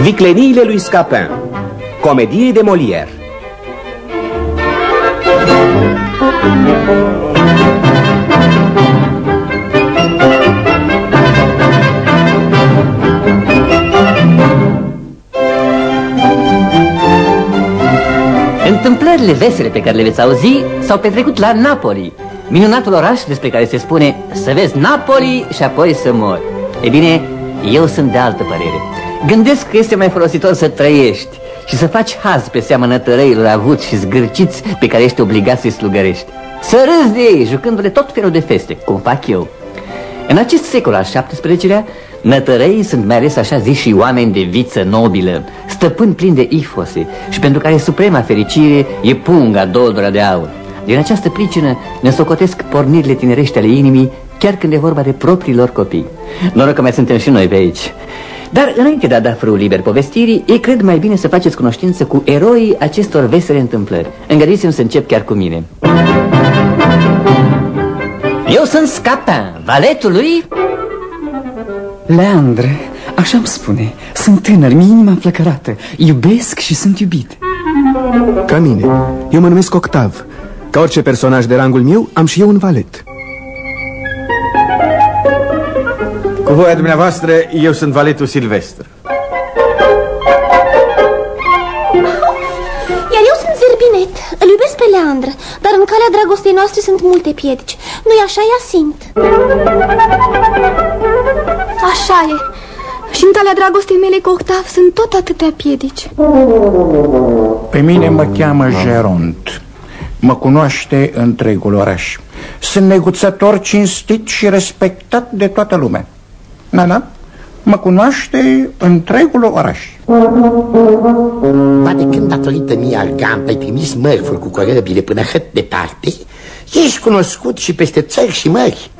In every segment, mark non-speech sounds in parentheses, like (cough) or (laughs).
Vicleniile lui Scapin. Comedie de Molière Întâmplările vesele pe care le veți auzi s-au petrecut la Napoli Minunatul oraș despre care se spune să vezi Napoli și apoi să mori E bine, eu sunt de altă părere Gândesc că este mai folositor să trăiești și să faci haz pe seama nătărăilor avuți și zgârciți pe care ești obligat să-i slugărești. Să râzi de ei, jucându-le tot felul de feste, cum fac eu. În acest secol al XVII-lea, nătărăii sunt mai ales așa ziși și oameni de viță nobilă, stăpâni plini de ifose și pentru care suprema fericire e punga doldora de aur. Din această pricină ne socotesc pornirile tinerești ale inimii, chiar când e vorba de propriilor copii. Noroc că mai suntem și noi pe aici. Dar înainte de a da frâul liber povestirii, e cred mai bine să faceți cunoștință cu eroii acestor vesele întâmplări. Îngădiți-mi să încep chiar cu mine. Eu sunt Scapin, valetul lui... Leandre, așa îmi spune, sunt tânăr, mi inima înflăcărată, iubesc și sunt iubit. Ca mine, eu mă numesc Octav. Ca orice personaj de rangul meu, am și eu un valet. Cu voia dumneavoastră, eu sunt valetul Silvestru. Iar eu sunt Zerbinet, îl iubesc pe Leandră, dar în calea dragostei noastre sunt multe piedici. Nu-i așa, ea simt? Așa e. Și în calea dragostei mele cu Octav sunt tot atâtea piedici. Pe mine mă cheamă Geront. Mă cunoaște întregul oraș. Sunt neguțător cinstit și respectat de toată lumea. Da, da, mă cunoaște întregul oraș. Poate când datorită mie Argant ai trimis mărfuri cu corăbile până hăt departe, ești cunoscut și peste țări și mări.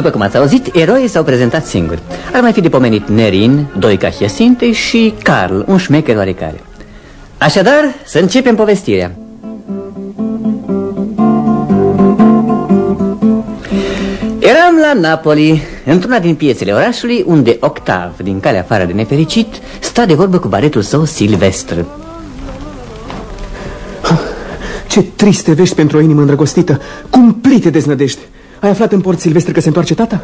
După cum ați auzit, eroii s-au prezentat singuri. Ar mai fi de pomenit Nerin, Doica Hiasinte și Carl, un șmecher oarecare. Așadar, să începem povestirea. Eram la Napoli, într-una din piețele orașului, unde Octav, din calea afară de nefericit, sta de vorbă cu baretul său Silvestr. Ce triste vești pentru o inimă îndrăgostită, cumplite deznădejde. Ai aflat în port Silvestr că se întoarce tata?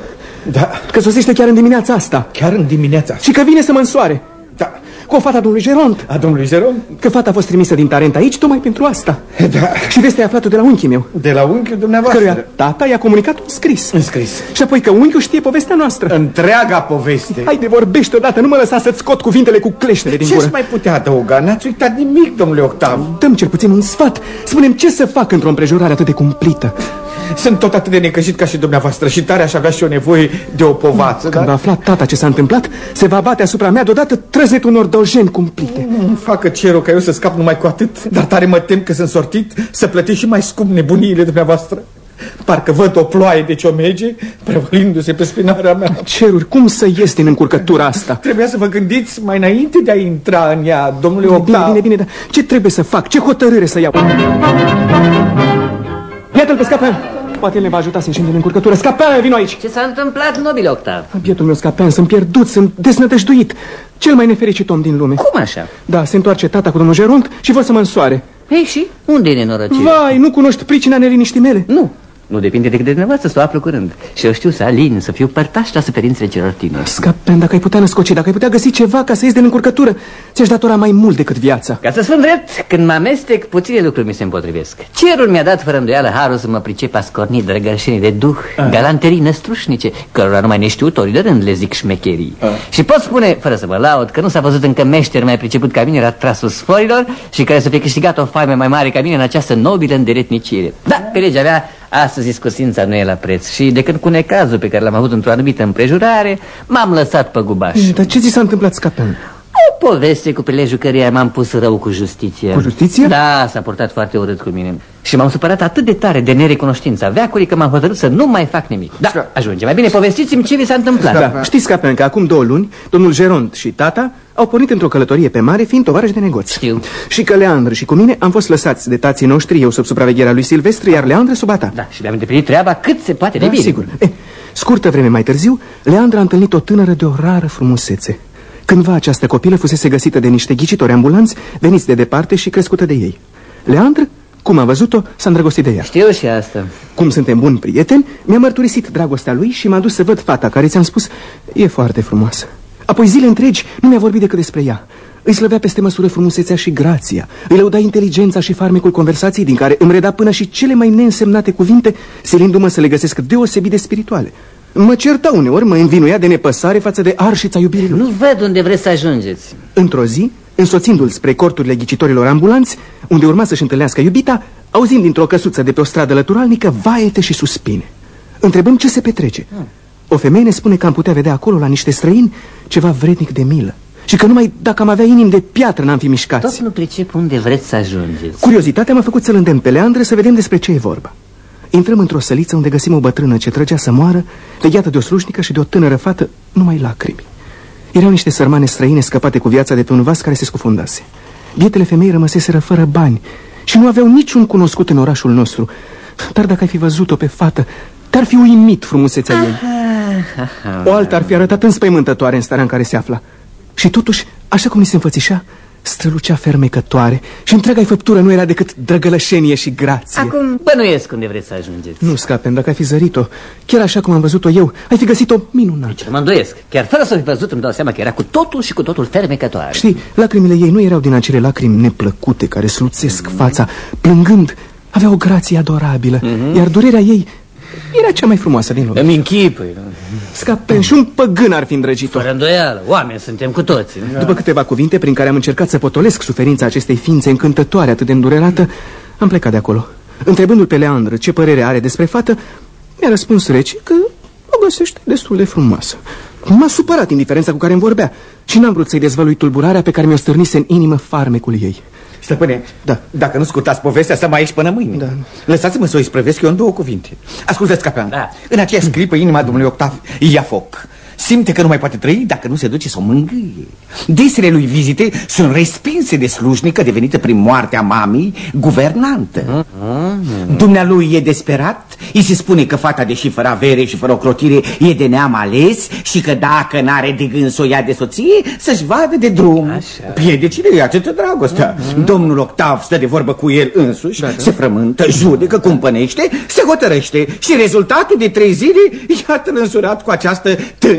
Da. Că sosește chiar în dimineața asta. Chiar în dimineața asta. Și că vine să mă însoare. Da. Cu o fata domnului Geront. A domnului Geront? Că fata a fost trimisă din Tarent aici tocmai pentru asta. (laughs) Da. Și vestea ai aflat-o de la unchiul meu. De la unchiul dumneavoastră? Căruia tata i-a comunicat un scris. Un scris. Și apoi că unchiul știe povestea noastră. Întreaga poveste. Haide, vorbește odată, nu mă lăsa să-ți scot cuvintele cu cleștele din Ce gură. mai putea adăuga? N-ați uitat nimic, domnule Octav. Dăm cel puțin un sfat. Spunem ce să fac într-o împrejurare atât de cumplită. Sunt tot atât de necăjit ca și dumneavoastră și tare aș avea și eu nevoie de o povață. Când dar... va afla tata ce s-a întâmplat, se va bate asupra mea deodată trăzetul unor dojeni cumplite. Nu facă cerul ca eu să scap numai cu atât, dar tare mă tem că sunt sortit să plătesc și mai scump nebuniile dumneavoastră. Parcă văd o ploaie de ciomege prevălindu-se pe spinarea mea. Ceruri, cum să ies din încurcătura asta? Trebuia să vă gândiți mai înainte de a intra în ea, domnule Bine, Octav. bine, bine, dar ce trebuie să fac? Ce hotărâre să iau? Iată-l pe Scapen! Poate el ne va ajuta să ieșim din încurcătură. Scapen, vino aici! Ce s-a întâmplat, nobile Octav? Bietul meu Scapen, sunt pierdut, sunt desnădăjduit. Cel mai nefericit om din lume. Cum așa? Da, se întoarce tata cu domnul Geront și vor să mă însoare. Ei, și? Unde e nenorocirea? Vai, nu cunoști pricina neliniștii mele? Nu, nu depinde decât de dumneavoastră să o aflu curând. Și eu știu să alin, să fiu părtaș la suferințele celor tineri. Scapen, dacă ai putea născoci, dacă ai putea găsi ceva ca să ies din încurcătură, ți-aș datora mai mult decât viața. Ca să spun drept, când mă amestec, puține lucruri mi se împotrivesc. Cerul mi-a dat fără îndoială harul să mă pricep a scorni drăgășenii de duh Galanterii năstrușnice, cărora numai neștiutorii de rând le zic șmecherii. Și pot spune, fără să mă laud, că nu s-a văzut încă meșter mai priceput ca mine la trasul sforilor Și care să fie câștigat o faime mai mare ca mine în această nobilă îndeletnicire Da, pe legea mea, Astăzi iscusința nu e la preț și de când cu necazul pe care l-am avut într-o anumită împrejurare, m-am lăsat pe gubaș. Dar ce ți s-a întâmplat, Scapen? O O poveste cu prilejul căreia m-am pus rău cu justiție Cu justiție? Da, s-a portat foarte urât cu mine Și m-am supărat atât de tare de nerecunoștința veacului Că m-am hotărât să nu mai fac nimic Da, ajunge, mai bine povestiți-mi ce vi s-a întâmplat Da, știți, Capen, că acum două luni, domnul Geront și tata au pornit într-o călătorie pe mare, fiind tovarăși de negoți. Știu. Și că Leandră și cu mine am fost lăsați de tații noștri, eu sub supravegherea lui Silvestru, iar Leandră sub a ta. Da, și le-am îndeplinit treaba cât se poate de Da, bine sigur. E, scurtă vreme mai târziu, Leandra a întâlnit o tânără de o rară frumusețe. Cândva această copilă fusese găsită de niște ghicitori ambulanți, veniți de departe și crescută de ei. Leandră, cum a văzut-o, s-a îndrăgostit de ea. Știu și asta Cum suntem buni prieteni, mi-a mărturisit dragostea lui și m-a dus să văd fata care ți-am spus e foarte frumoasă. Apoi zile întregi nu mi-a vorbit decât despre ea. Îi slăvea peste măsură frumusețea și grația. Îi lăuda inteligența și farmecul conversației din care îmi reda până și cele mai neînsemnate cuvinte, silindu-mă să le găsesc deosebit de spirituale. Mă certa uneori, mă învinuia de nepăsare față de arșița iubirii lui. Nu văd unde vreți să ajungeți Într-o zi, însoțindu-l spre corturile ghicitorilor ambulanți, unde urma să-și întâlnească iubita, auzim dintr-o căsuță de pe o stradă lăturalnică vaete și suspine. Întrebăm ce se petrece. O femeie ne spune că am putea vedea acolo, la niște străini, ceva vrednic de milă. Și că numai dacă am avea inimi de piatră n-am fi Tot mișcați. nu pricep unde vreți să ajungeți Curiozitatea m-a făcut să-l îndemn pe Leandră să vedem despre ce e vorba. Intrăm într-o săliță unde găsim o bătrână ce trăgea să moară, legată de o slujnică și de o tânără fată, numai lacrimi. Erau niște sărmane străine scăpate cu viața de pe un vas care se scufundase. Bietele femei rămăseseră fără bani și nu aveau niciun cunoscut în orașul nostru. Dar dacă ai fi văzut-o pe fată, te-ar fi uimit frumusețea ei. O altă ar fi arătat înspăimântătoare în starea în care se afla. Și totuși, așa cum ni se înfățișa, strălucea fermecătoare și întreaga făptură nu era decât drăgălășenie și grație. Acum, Bănuiesc unde vreți să ajungeți Nu scape, dacă ai fi zărit-o, chiar așa cum am văzut-o eu, ai fi găsit-o minunată. Mă îndoiesc Chiar fără să fi văzut îmi dau seama că era cu totul și cu totul fermecătoare Știi, lacrimile ei nu erau din acele lacrimi neplăcute care sluțesc fața. Plângând, avea o grație adorabilă, iar durerea ei era cea mai frumoasă din lume. Îmi închipui Scapen și un păgân ar fi îndrăgit-o. Fără îndoială, oameni suntem cu toții După câteva cuvinte prin care am încercat să potolesc suferința acestei ființe încântătoare atât de îndurerată, am plecat de acolo. Întrebându-l pe Leandră ce părere are despre fată, mi-a răspuns rece că o găsește destul de frumoasă. M-a supărat indiferența cu care îmi vorbea și n-am vrut să-i dezvălui tulburarea pe care mi-o stârnise în inimă farmecul ei. Stăpâne, Da. dacă nu scurtați povestea, să mai ieși până mâine. Da. Lăsați-mă să o isprăvesc eu în două cuvinte. Ascultați, capean. Da. În aceeași clipă, inima domnului Octav ia foc. Simte că nu mai poate trăi dacă nu se duce să o mângâie. Desele lui vizite sunt respinse de slujnică devenită prin moartea mamei guvernantă. Dumnealui e desperat, îi se spune că fata, deși fără avere și fără ocrotire, e de neam ales și că dacă n-are de gând să o ia de soție, să-și vadă de drum. Așa. Piedicile e atâta dragostea. Domnul Octav stă de vorbă cu el însuși, se frământă, judecă, cumpănește, se hotărăște și rezultatul de trei zile iată-l însurat cu această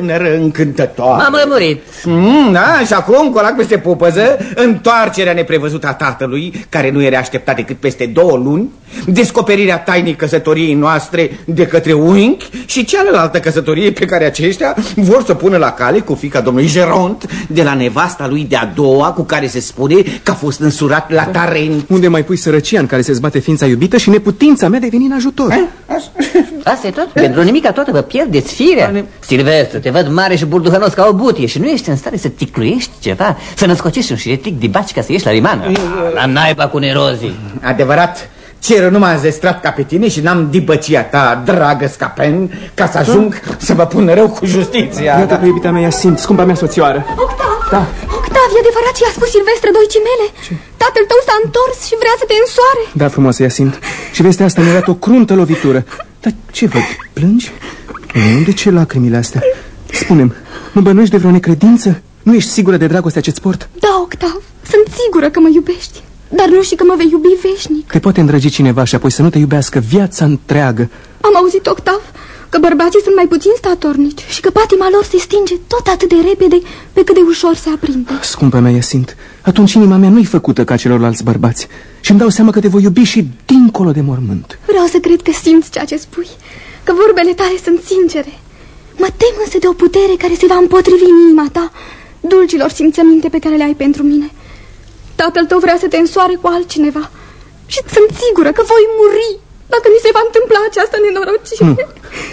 tânără încântătoare. M-am lămurit Mm, da, și acum, colac peste pupăză, întoarcerea neprevăzută a tatălui, care nu era așteptat decât peste două luni, descoperirea tainii căsătoriei noastre de către unchi și cealaltă căsătorie pe care aceștia vor să pună la cale cu fica domnului Geront de la nevasta lui de-a doua, cu care se spune că a fost însurat la Tarent. Unde mai pui sărăcia în care se zbate ființa iubită și neputința mea de a veni în ajutor? Asta e tot? Pentru nimica toată vă pierdeți firea Silvestru, te văd mare și burduhănos ca o butie Și nu ești în stare să ticluiești ceva Să născocești un șiretic de baci ca să ieși la limană La naiba cu nerozii Adevărat, cerul nu m-a zestrat ca pe tine și n-am dibăcia ta, dragă scapen, ca să ajung să mă pun rău cu justiția. Iată că iubita mea simt, scumpa mea soțioară. Octav! Da. Octav, e adevărat ce a spus Silvestre Doicii mele? Tatăl tău s-a întors și vrea să te însoare. Da, frumoasă, Iasimt. Și vestea asta mi-a dat o cruntă lovitură. Dar ce văd? Plângi? Nu, de ce lacrimile astea? Spune-mi, mă bănuiești de vreo necredință? Nu ești sigură de dragostea ce-ți port? Da, Octav, sunt sigură că mă iubești. Dar nu și că mă vei iubi veșnic. Te poate îndrăgi cineva și apoi să nu te iubească viața întreagă. Am auzit, Octav, că bărbații sunt mai puțin statornici și că patima lor se stinge tot atât de repede pe cât de ușor se aprinde. Scumpă mea, Iasint, atunci inima mea nu-i făcută ca celorlalți bărbați și îmi dau seama că te voi iubi și dincolo de mormânt. Vreau să cred că simți ceea ce spui, că vorbele tale sunt sincere. Mă tem însă de o putere care se va împotrivi în inima ta, dulcilor simțăminte pe care le ai pentru mine. Tatăl tău vrea să te însoare cu altcineva și sunt sigură că voi muri dacă mi se va întâmpla această nenorocire. Nu,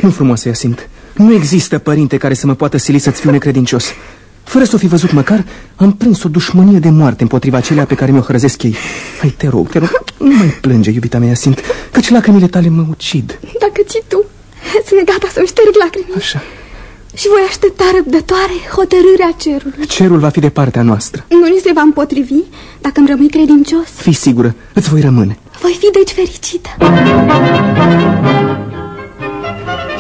nu frumoasă, Iasint. Nu există părinte care să mă poată sili să-ți fiu necredincios. Fără să o fi văzut măcar, am prins o dușmănie de moarte împotriva acelea pe care mi-o hrăzesc ei. Hai, te rog, te rog, nu mai plânge, iubita mea, simt, căci lacrimile tale mă ucid. Dacă ții tu, (laughs) sunt gata să-mi șterg lacrimile. Așa. Și voi aștepta răbdătoare hotărârea cerului. Cerul va fi de partea noastră. Nu ni se va împotrivi dacă îmi rămâi credincios. Fii sigură, îți voi rămâne. Voi fi deci fericită.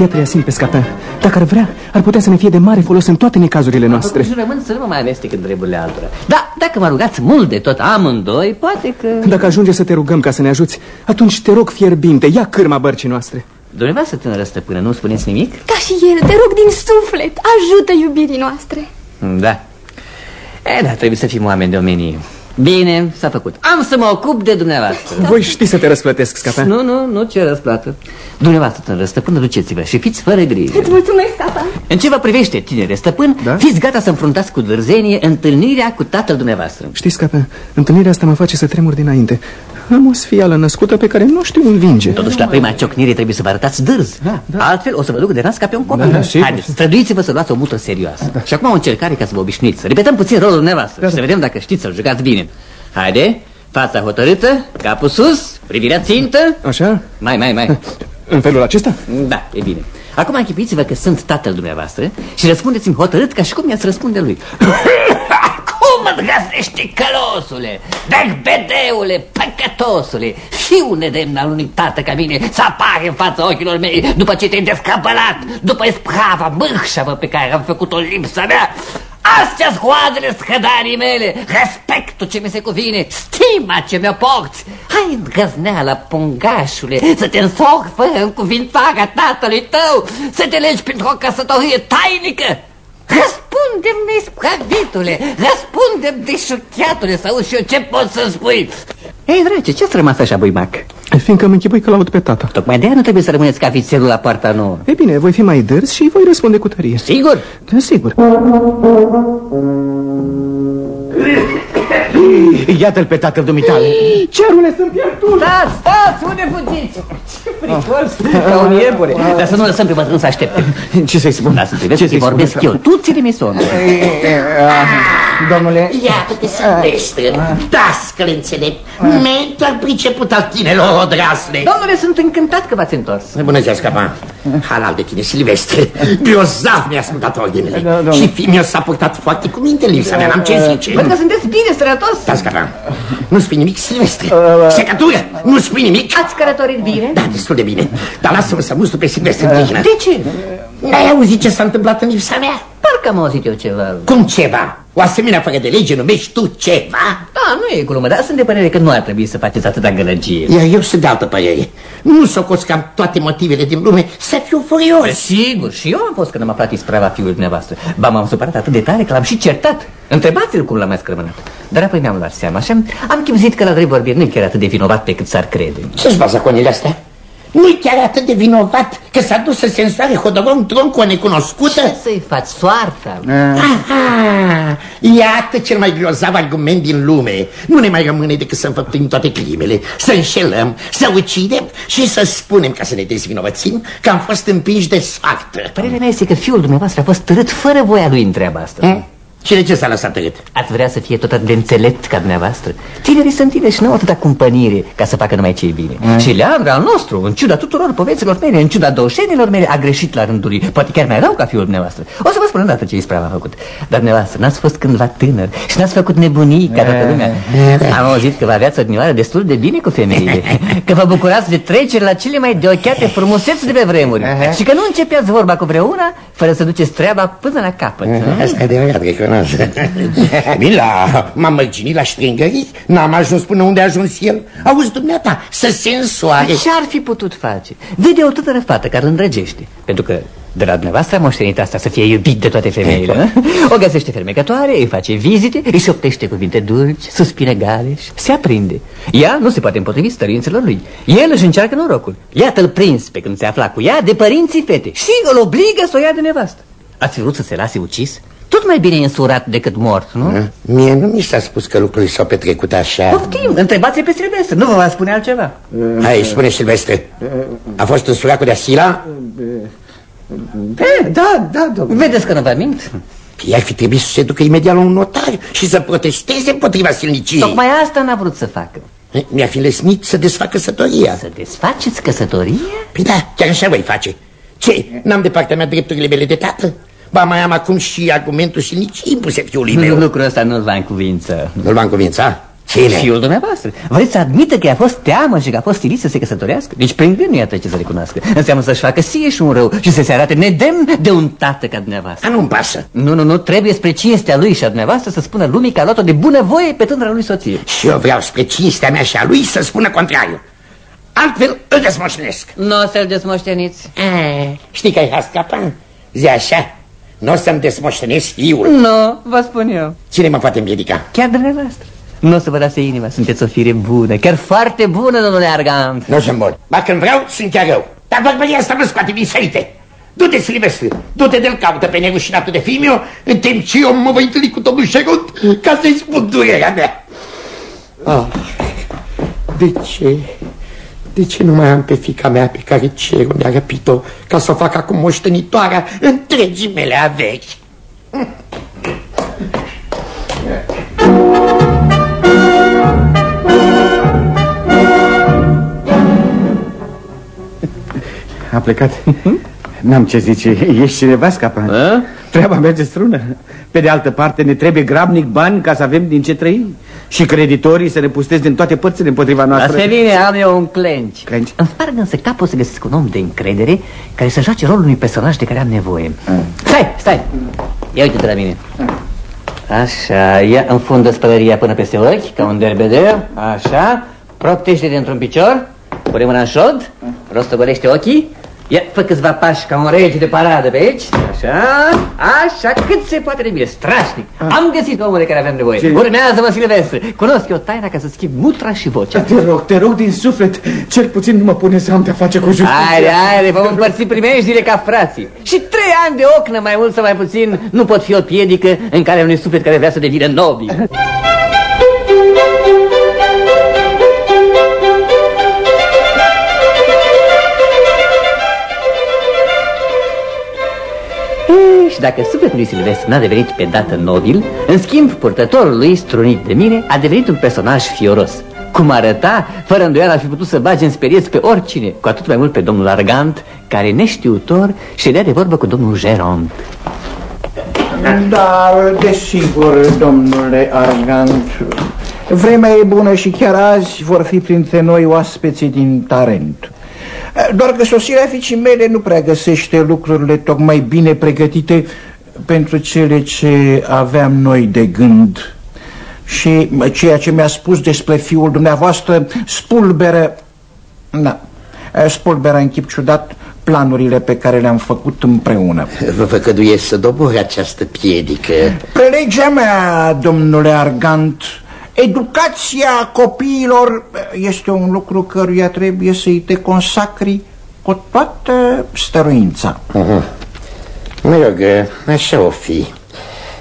Iată-i simt pe scapin. Dacă ar vrea, ar putea să ne fie de mare folos în toate necazurile noastre. Și rămân să nu mă mai amestec în treburile altora. Da, dacă mă rugați mult de tot amândoi, poate că... Dacă ajunge să te rugăm ca să ne ajuți, atunci te rog fierbinte, ia cârma bărcii noastre. Dumneavoastră, tânără stăpână, nu spuneți nimic? Ca și el, te rog din suflet, ajută iubirii noastre. Da. E, da, trebuie să fim oameni de omenie. Bine, s-a făcut. Am să mă ocup de dumneavoastră. Voi ști să te răsplătesc, scapea. Nu, nu, nu ce răsplată. Dumneavoastră, tânără stăpână, duceți-vă și fiți fără grijă. Îți mulțumesc, tata. În ce vă privește, tinere stăpân, Da? fiți gata să înfruntați cu dârzenie întâlnirea cu tatăl dumneavoastră. Știți, scapea, întâlnirea asta mă face să tremur dinainte. Am o sfială născută pe care nu știu învinge. Totuși, la prima ciocnire trebuie să vă arătați dârz. Da, da. Altfel, o să vă duc de nas ca pe un copil. Da, da, sigur, Haideți, străduiți-vă să luați o mută serioasă. Da. Și acum o încercare ca să vă obișnuiți. Repetăm puțin rolul dumneavoastră da, și să vedem dacă știți să-l jucați bine. Haide, fața hotărâtă, capul sus, privirea țintă. Așa? Mai, mai, mai. În felul acesta? Da, e bine. Acum închipuiți-vă că sunt tatăl dumneavoastră și răspundeți-mi hotărât ca și cum i-ați răspunde lui. Cum îți găsește călosule, degbedeule, păcătosule, fiu nedemn al unui tată ca mine să apare în fața ochilor mei după ce te-ai descăpălat, după isprava mârșavă pe care am făcut-o în lipsa mea? Astea scoadele scădarii mele, respectul ce mi se cuvine, stima ce mi-o porți. Hai îndrăzneala, pungașule, să te însori fără încuvintarea tatălui tău, să te legi printr-o căsătorie tainică. Răspundem-ne, ispravitule, răspundem deșuchiatule, să auzi și eu ce pot să spui. Ei, drage, ce-ți rămas așa, buimac? Fiindcă mă închipui că laud pe tata. Tocmai de aia nu trebuie să rămâneți ca fițelul la poarta nouă. E bine, voi fi mai dârs și voi răspunde cu tărie. Sigur? Da, sigur. Iată-l pe tatăl dumitale. Cerule, sunt pierdut! Stați, stați, unde fugiți? Ce fricos, ca un iepure. Dar să nu lăsăm pe bătrân să aștepte. Ce să-i spun? Lasă, te vezi Ce că să-i spun? vorbesc eu. Tu ține-mi somn. Domnule, Iată-te, Silvestre, dascăl înțelept, mentor priceput al tinelor odrasle. Domnule, sunt încântat că v-ați întors. Bună ziua, scapa. Halal de tine, Silvestre. Grozav mi-a ascultat ordinele. Da, da. Și fiul meu s-a purtat foarte cu minte în lipsa mea, n-am ce zice. Văd că sunteți bine sănătos. Da, scapa. Nu spui nimic, Silvestre. Secătură, nu spui nimic. Ați călătorit bine? Da, destul de bine. Dar lasă-mă să mustru pe Silvestre în tihnă. De ce? N-ai auzit ce s-a întâmplat în lipsa mea? Parcă am auzit eu ceva. Cum ceva? O asemenea fără de lege numești tu ceva? Da, nu e glumă, dar sunt de părere că nu ar trebui să faceți atâta gălăgie. Iar eu sunt de altă părere. Nu socoți că am toate motivele din lume să fiu furios. Sigur, și eu am fost când am aflat isprava fiului dumneavoastră. Ba, m-am supărat atât de tare că l-am și certat. Întrebați-l cum l-am mai scrămânat. Dar apoi mi-am luat seama și am, am chipzit că la drept vorbire nu e chiar atât de vinovat pe cât s-ar crede. Ce-ți baza conile astea? Nu-i chiar atât de vinovat că s-a dus să se însoare hodorong tronc cu o necunoscută? Ce să-i faci, soarta? Aha! Iată cel mai grozav argument din lume. Nu ne mai rămâne decât să înfăptuim toate crimele, să înșelăm, să ucidem și să spunem, ca să ne dezvinovățim, că am fost împinși de soartă. Părerea mea este că fiul dumneavoastră a fost târât fără voia lui în treaba asta. Hm? Și de ce s-a lăsat tăiet? Ați vrea să fie tot atât de înțelept ca dumneavoastră? Tinerii sunt tineri și nu au atâta cumpănire ca să facă numai ce e bine. Și Leandru al nostru, în ciuda tuturor poveților mele, în ciuda doșenilor mele, a greșit la rândul lui. Poate chiar mai rău ca fiul dumneavoastră. O să vă spun îndată ce ispravă a făcut. Dar dumneavoastră n-ați fost cândva tânăr și n-ați făcut nebunii ca toată lumea. Am auzit că vă aveați odinioară destul de bine cu femeile. (laughs) Că vă bucurați de treceri la cele mai deocheate frumusețe de pe vremuri. Și că nu începeați vorba cu vreuna fără să duceți treaba până la capăt. Asta e adevărat, recunosc. Mila, (laughs) m-am mărginit la ștringării, n-am ajuns până unde a ajuns el. Auzi, dumneata, să se însoare. Ce ar fi putut face? Vede o tânără fată care îl îndrăgește. Pentru că de la dumneavoastră a moștenit asta să fie iubit de toate femeile. nu? O găsește fermecătoare, îi face vizite, îi șoptește cuvinte dulci, suspine galeș, se aprinde. Ea nu se poate împotrivi stărinților lui. El își încearcă norocul. Iată-l prins pe când se afla cu ea de părinții fete și îl obligă să o ia de nevastă. Ați fi vrut să se lase ucis? Tot mai bine însurat decât mort, nu? Mie nu mi s-a spus că lucrurile s-au petrecut așa. Poftim, întrebați pe Silvestre, nu vă va spune altceva. Hai, spune Silvestre, a fost însurat cu de Asila? E, da, da, domnule. Vedeți că nu vă mint? Păi ar fi trebuit să se ducă imediat la un notar și să protesteze împotriva silniciei. Tocmai asta n-a vrut să facă. Mi-a fi lesnit să desfacă căsătoria. Să desfaceți căsătoria? Păi da, chiar așa voi face. Ce, n-am de partea mea drepturile mele de tată? Ba, mai am acum și argumentul și nici impuse fiului meu. Lucrul ăsta nu-l va încuvință. Nu-l va încuvința? Cine? Fiul dumneavoastră. Vreți să admită că i-a fost teamă și că a fost stilit să se căsătorească? Deci prin gând nu i-a ce să recunoască. Înseamnă să-și facă sie și un rău și să se arate nedemn de un tată ca dumneavoastră. A, nu-mi pasă. Nu, nu, nu, trebuie spre cinstea lui și a dumneavoastră să spună lumii că a luat-o de bună voie pe tânăra lui soție. Și eu vreau spre cinstea mea și a lui să spună contrariu. Altfel îl desmoștenesc. Nu o să-l desmoșteniți. A, știi că ai hascapa? Zi așa, nu o să-mi desmoștenesc fiul. Nu, vă spun eu. Cine mă poate împiedica? Chiar dumneavoastră. Nu o să vă dați inima, sunteți o fire bună, chiar foarte bună, domnule Argant. Nu sunt bun. Ba când vreau, sunt chiar rău. Dar bărbăria asta nu scoate din sărite. Du-te, Silvestru, du-te de-l caută pe nerușinatul de fimiu, în timp ce eu mă voi întâlni cu domnul Șerut ca să-i spun durerea mea. Ah, de ce? De ce nu mai am pe fica mea pe care cerul mi-a răpit-o ca să o fac acum moștenitoarea întregii mele averi? A plecat. N-am ce zice, ești cineva scapa Treaba merge strună. Pe de altă parte ne trebuie grabnic bani ca să avem din ce trăi. Și creditorii să ne pustesc din toate părțile împotriva noastră. Asta bine, am eu un clenci. Clenci? Îmi sparg însă capul să găsesc un om de încredere Care să joace rolul unui personaj de care am nevoie. A. Stai, stai. Ia uite-te la mine. Așa, ia înfundă spălăria până peste ochi Ca un derbeder Așa, proptește de într-un picior Pune mâna în șod Rostogolește ochii Ia, fă câțiva pași ca un rege de paradă pe aici. Așa, așa, cât se poate de bine. Strașnic, ah. am găsit omul de care avem nevoie. Ce? Urmează-mă, Silvestre Cunosc eu taina ca să schimb mutra și vocea. Te rog, te rog din suflet Cel puțin nu mă pune să am de-a face cu justiția. Haide, haide, vom împărți primejdile ca frații. Și trei ani de ocnă, mai mult sau mai puțin Nu pot fi o piedică în care unui suflet care vrea să devină nobil dacă sufletul lui Silvestru n-a devenit pe dată nobil, în schimb, purtătorul lui, strunit de mine, a devenit un personaj fioros. Cum arăta, fără îndoială ar fi putut să bage în sperieți pe oricine, cu atât mai mult pe domnul Argant, care neștiutor ședea de vorbă cu domnul Geront. Da, desigur, domnule Argant. Vremea e bună și chiar azi vor fi printre noi oaspeții din Tarent. Doar că sosirea fiicii mele nu prea găsește lucrurile tocmai bine pregătite pentru cele ce aveam noi de gând. Și ceea ce mi-a spus despre fiul dumneavoastră spulberă, da, spulberă în chip ciudat planurile pe care le-am făcut împreună. Vă făcăduiesc să dobor această piedică. Pe legea mea, domnule Argant, Educația copiilor este un lucru căruia trebuie să-i te consacri cu toată stăruința. Uh mhm. -huh. Mă rog, așa o fi.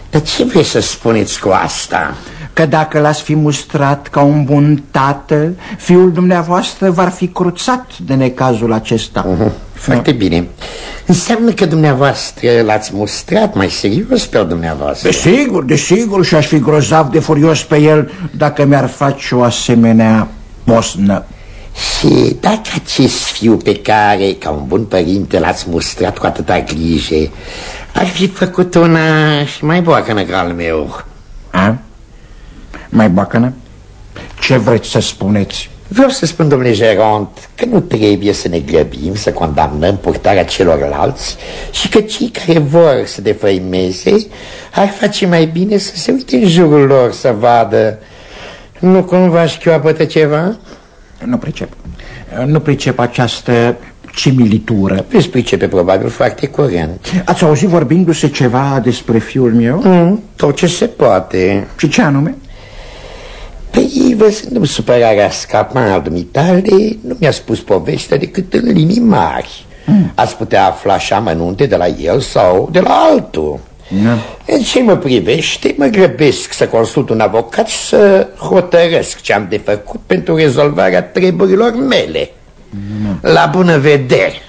Dar ce vrei să spuneți cu asta? Că dacă l-ați fi mustrat ca un bun tată, fiul dumneavoastră va fi cruțat de necazul acesta. Uh mhm. -huh. Foarte da. bine. Înseamnă că dumneavoastră l-ați mustrat mai serios pe dumneavoastră. Desigur, desigur și aș fi grozav de furios pe el dacă mi-ar face o asemenea posnă. Și dacă acest fiu pe care, ca un bun părinte, l-ați mustrat cu atâta grijă, ar fi făcut una și mai boacănă ca al meu. A? Mai boacănă? Ce vreți să spuneți? Vreau să spun, domnule Geront, că nu trebuie să ne grăbim să condamnăm purtarea celorlalți și că cei care vor să defăimeze ar face mai bine să se uite în jurul lor să vadă. Nu cumva șchioapătă ceva? Nu pricep. Nu pricep această similitură. Îți pricepe probabil foarte curent. Ați auzit vorbindu-se ceva despre fiul meu? Mm, tot ce se poate. Și ce anume? Păi, văzându-mi supărarea scapman al dumitale, nu mi-a spus povestea decât în linii mari. Mm. Ați putea afla așa amănunte de la el sau de la altul. Da. În ce mă privește, mă grăbesc să consult un avocat și să hotărăsc ce am de făcut pentru rezolvarea treburilor mele. Da. La bună vedere!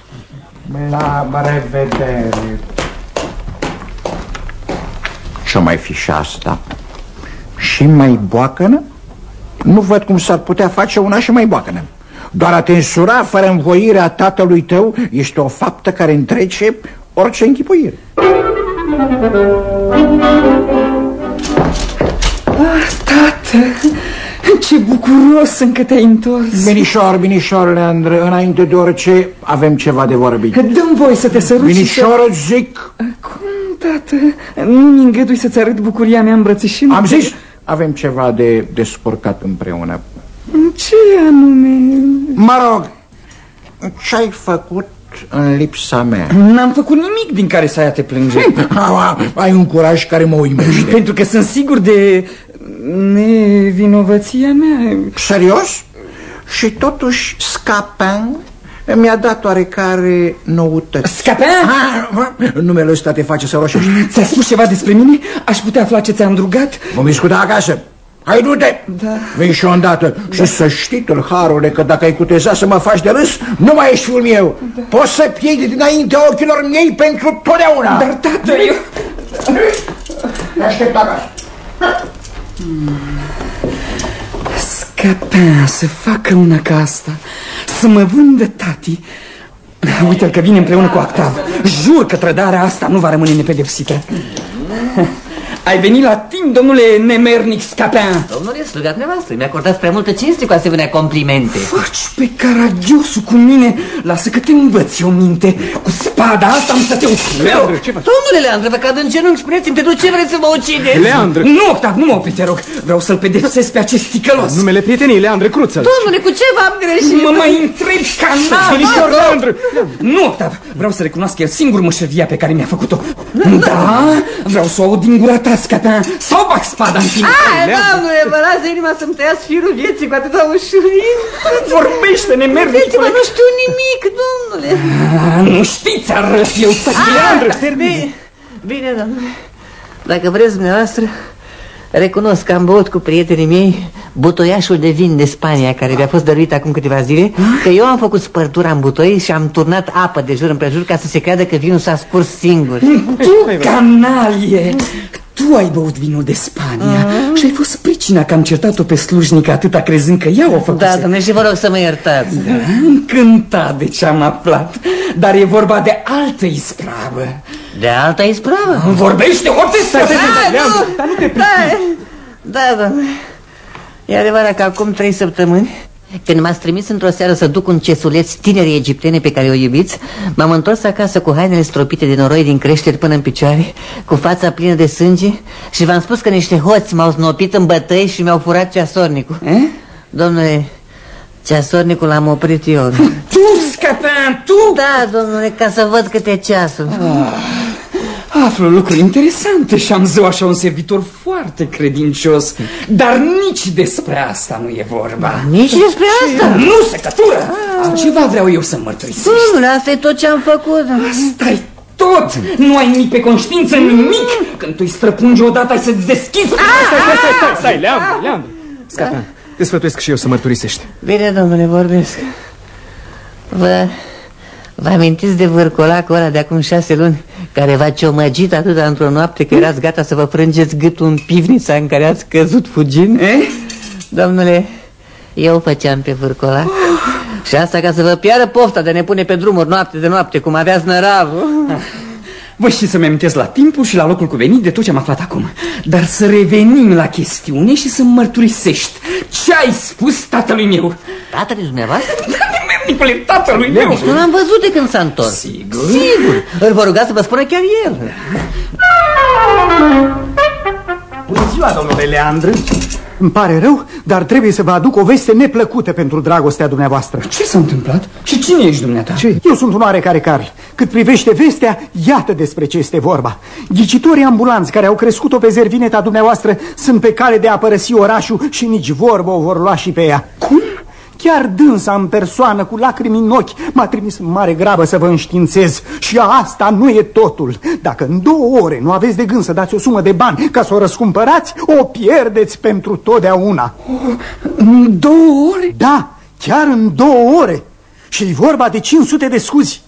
La revedere! Și-o mai fi și asta Și mai boacănă? Nu văd cum s-ar putea face una și mai boacănă Doar a te însura fără învoirea tatălui tău Este o faptă care întrece orice închipuire. Ah, tată, ce bucuros sunt că te-ai întors. Binișor, binișor, Leandră, înainte de orice avem ceva de vorbit. Dăm voi să te săruți Binișor, să... zic. Cum, tată? Nu-mi îngădui să-ți arăt bucuria mea îmbrățișând Am zis, avem ceva de, de spurcat împreună Ce anume? Mă rog, ce-ai făcut în lipsa mea? N-am făcut nimic din care să aia te plânge Ai un curaj care mă uimește Pentru că sunt sigur de nevinovăția mea Serios? Și totuși Scapin mi-a dat oarecare noutăți Scapin? Numele ăsta te face să roșești Ți-a spus ceva despre mine? Aș putea afla ce ți-a îndrugat? Vom discuta acasă Hai, du-te! Da. Vin și o îndată. Da. Și să știi, tâlharule, că dacă ai cuteza să mă faci de râs, nu mai ești fiul meu. Da. Poți să piei dinaintea ochilor mei pentru totdeauna. Dar, tată, eu... Te aștept acasă. Scapin să facă una ca asta Să mă vândă tati. Uite-l că vine împreună cu Octav. Jur că trădarea asta nu va rămâne nepedepsită ai venit la timp, domnule nemernic Scapin. Domnule, slugat nevastă, mi-a acordat prea multă cinste cu asemenea complimente. Faci pe caragiosul cu mine Lasă că te învăț eu minte. Cu spada asta am să te ucid. Leandru, ce faci? Domnule Leandru, vă cad în genunchi, spuneți-mi pentru ce vreți să mă ucideți? Leandru! Nu, Octav, nu mă opri, te rog. Vreau să-l pedepsesc pe acest ticălos. Numele prietenii, Leandru Cruță. Domnule, cu ce v-am greșit? Mă mai întreb canal Filișor, Leandru! Nu, Octav, vreau să recunosc el singur mășăvia pe care mi-a făcut-o. Da, vreau să o aud din gura ta, Scapin Sau bag spada în tine Ai, domnule, vă lasă inima să-mi tăiați firul vieții cu atâta ușurință. Vorbește, nemernicule Uite-mă, nu știu nimic, domnule. Ah, Nu știți, arăt eu să Leandru, bine, bine, domnule Dacă vreți dumneavoastră Recunosc că am băut cu prietenii mei butoiașul de vin de Spania care mi-a fost dăruit acum câteva zile Că eu am făcut spărtura în butoi și am turnat apă de jur împrejur ca să se creadă că vinul s-a scurs singur. Tu, canalie, tu ai băut vinul de Spania Mhm. și ai fost pricina că am certat-o pe slujnică atâta crezând că ea o făcut. Da, domnule, și vă rog să mă iertați Da, încântat de ce am aflat, dar e vorba de altă ispravă. De alta ispravă? Vorbește, orice stai, stai, Da, nu, da, da, domnule E adevărat că acum trei săptămâni când m-ați trimis într-o seară să duc un cesuleț tinerii egiptene pe care o iubiți M-am întors acasă cu hainele stropite de noroi din creșteri până în picioare Cu fața plină de sânge Și v-am spus că niște hoți m-au snopit în bătăi și mi-au furat ceasornicul Eh? Domnule, ceasornicul l-am oprit eu (laughs) Tu, Scapin, tu? Da, domnule, ca să văd câte ceasul Aflu lucruri interesante și am zău așa un servitor foarte credincios. Dar nici despre asta nu e vorba. Nici despre asta? Nu, secătură! Altceva vreau eu să mărturisești. Domnule, asta e tot ce am făcut. Stai tot! Nu ai nimic pe conștiință, nimic! Când tu îi străpungi odată, ai să-ți deschizi... Stai, stai, stai, stai, stai, Leandru, Leandru Scapin, te sfătuiesc și eu să mărturisești. Bine, domnule, vorbesc. Vă, vă amintiți de vârcolacul ăla de acum șase luni Care v-a ciomăgit atâta într-o noapte Că erați gata să vă frângeți gâtul în pivnița în care ați căzut fugind Eh? Domnule, eu făceam pe vârcolac Și asta ca să vă piară pofta de ne pune pe drumuri noapte de noapte Cum aveați năravul Voi și să-mi amintesc la timpul și la locul cuvenit de tot ce am aflat acum Dar să revenim la chestiune și să mărturisești Ce ai spus tatălui meu? Tatăle dumneavoastră? Nicole, tatălui meu Deci nu l-am văzut de când s-a întors Sigur? Sigur, îl vă ruga să vă spună chiar el Bună ziua, domnule Leandru Îmi pare rău, dar trebuie să vă aduc o veste neplăcută pentru dragostea dumneavoastră Ce s-a întâmplat? Și cine ești dumneata? Ce? Eu sunt un oarecare Carl. Cât privește vestea, iată despre ce este vorba. Ghicitorii ambulanți care au crescut-o pe zervineta dumneavoastră sunt pe cale de a părăsi orașul și nici vorbă o vor lua și pe ea. Cum? Chiar dânsa în persoană, cu lacrimi în ochi, m-a trimis în mare grabă să vă înștiințez. Și asta nu e totul. Dacă în două ore nu aveți de gând să dați o sumă de bani ca să o răscumpărați, o pierdeți pentru totdeauna. În două ore? Da, chiar în două ore. Și e vorba de 500 de scuzi.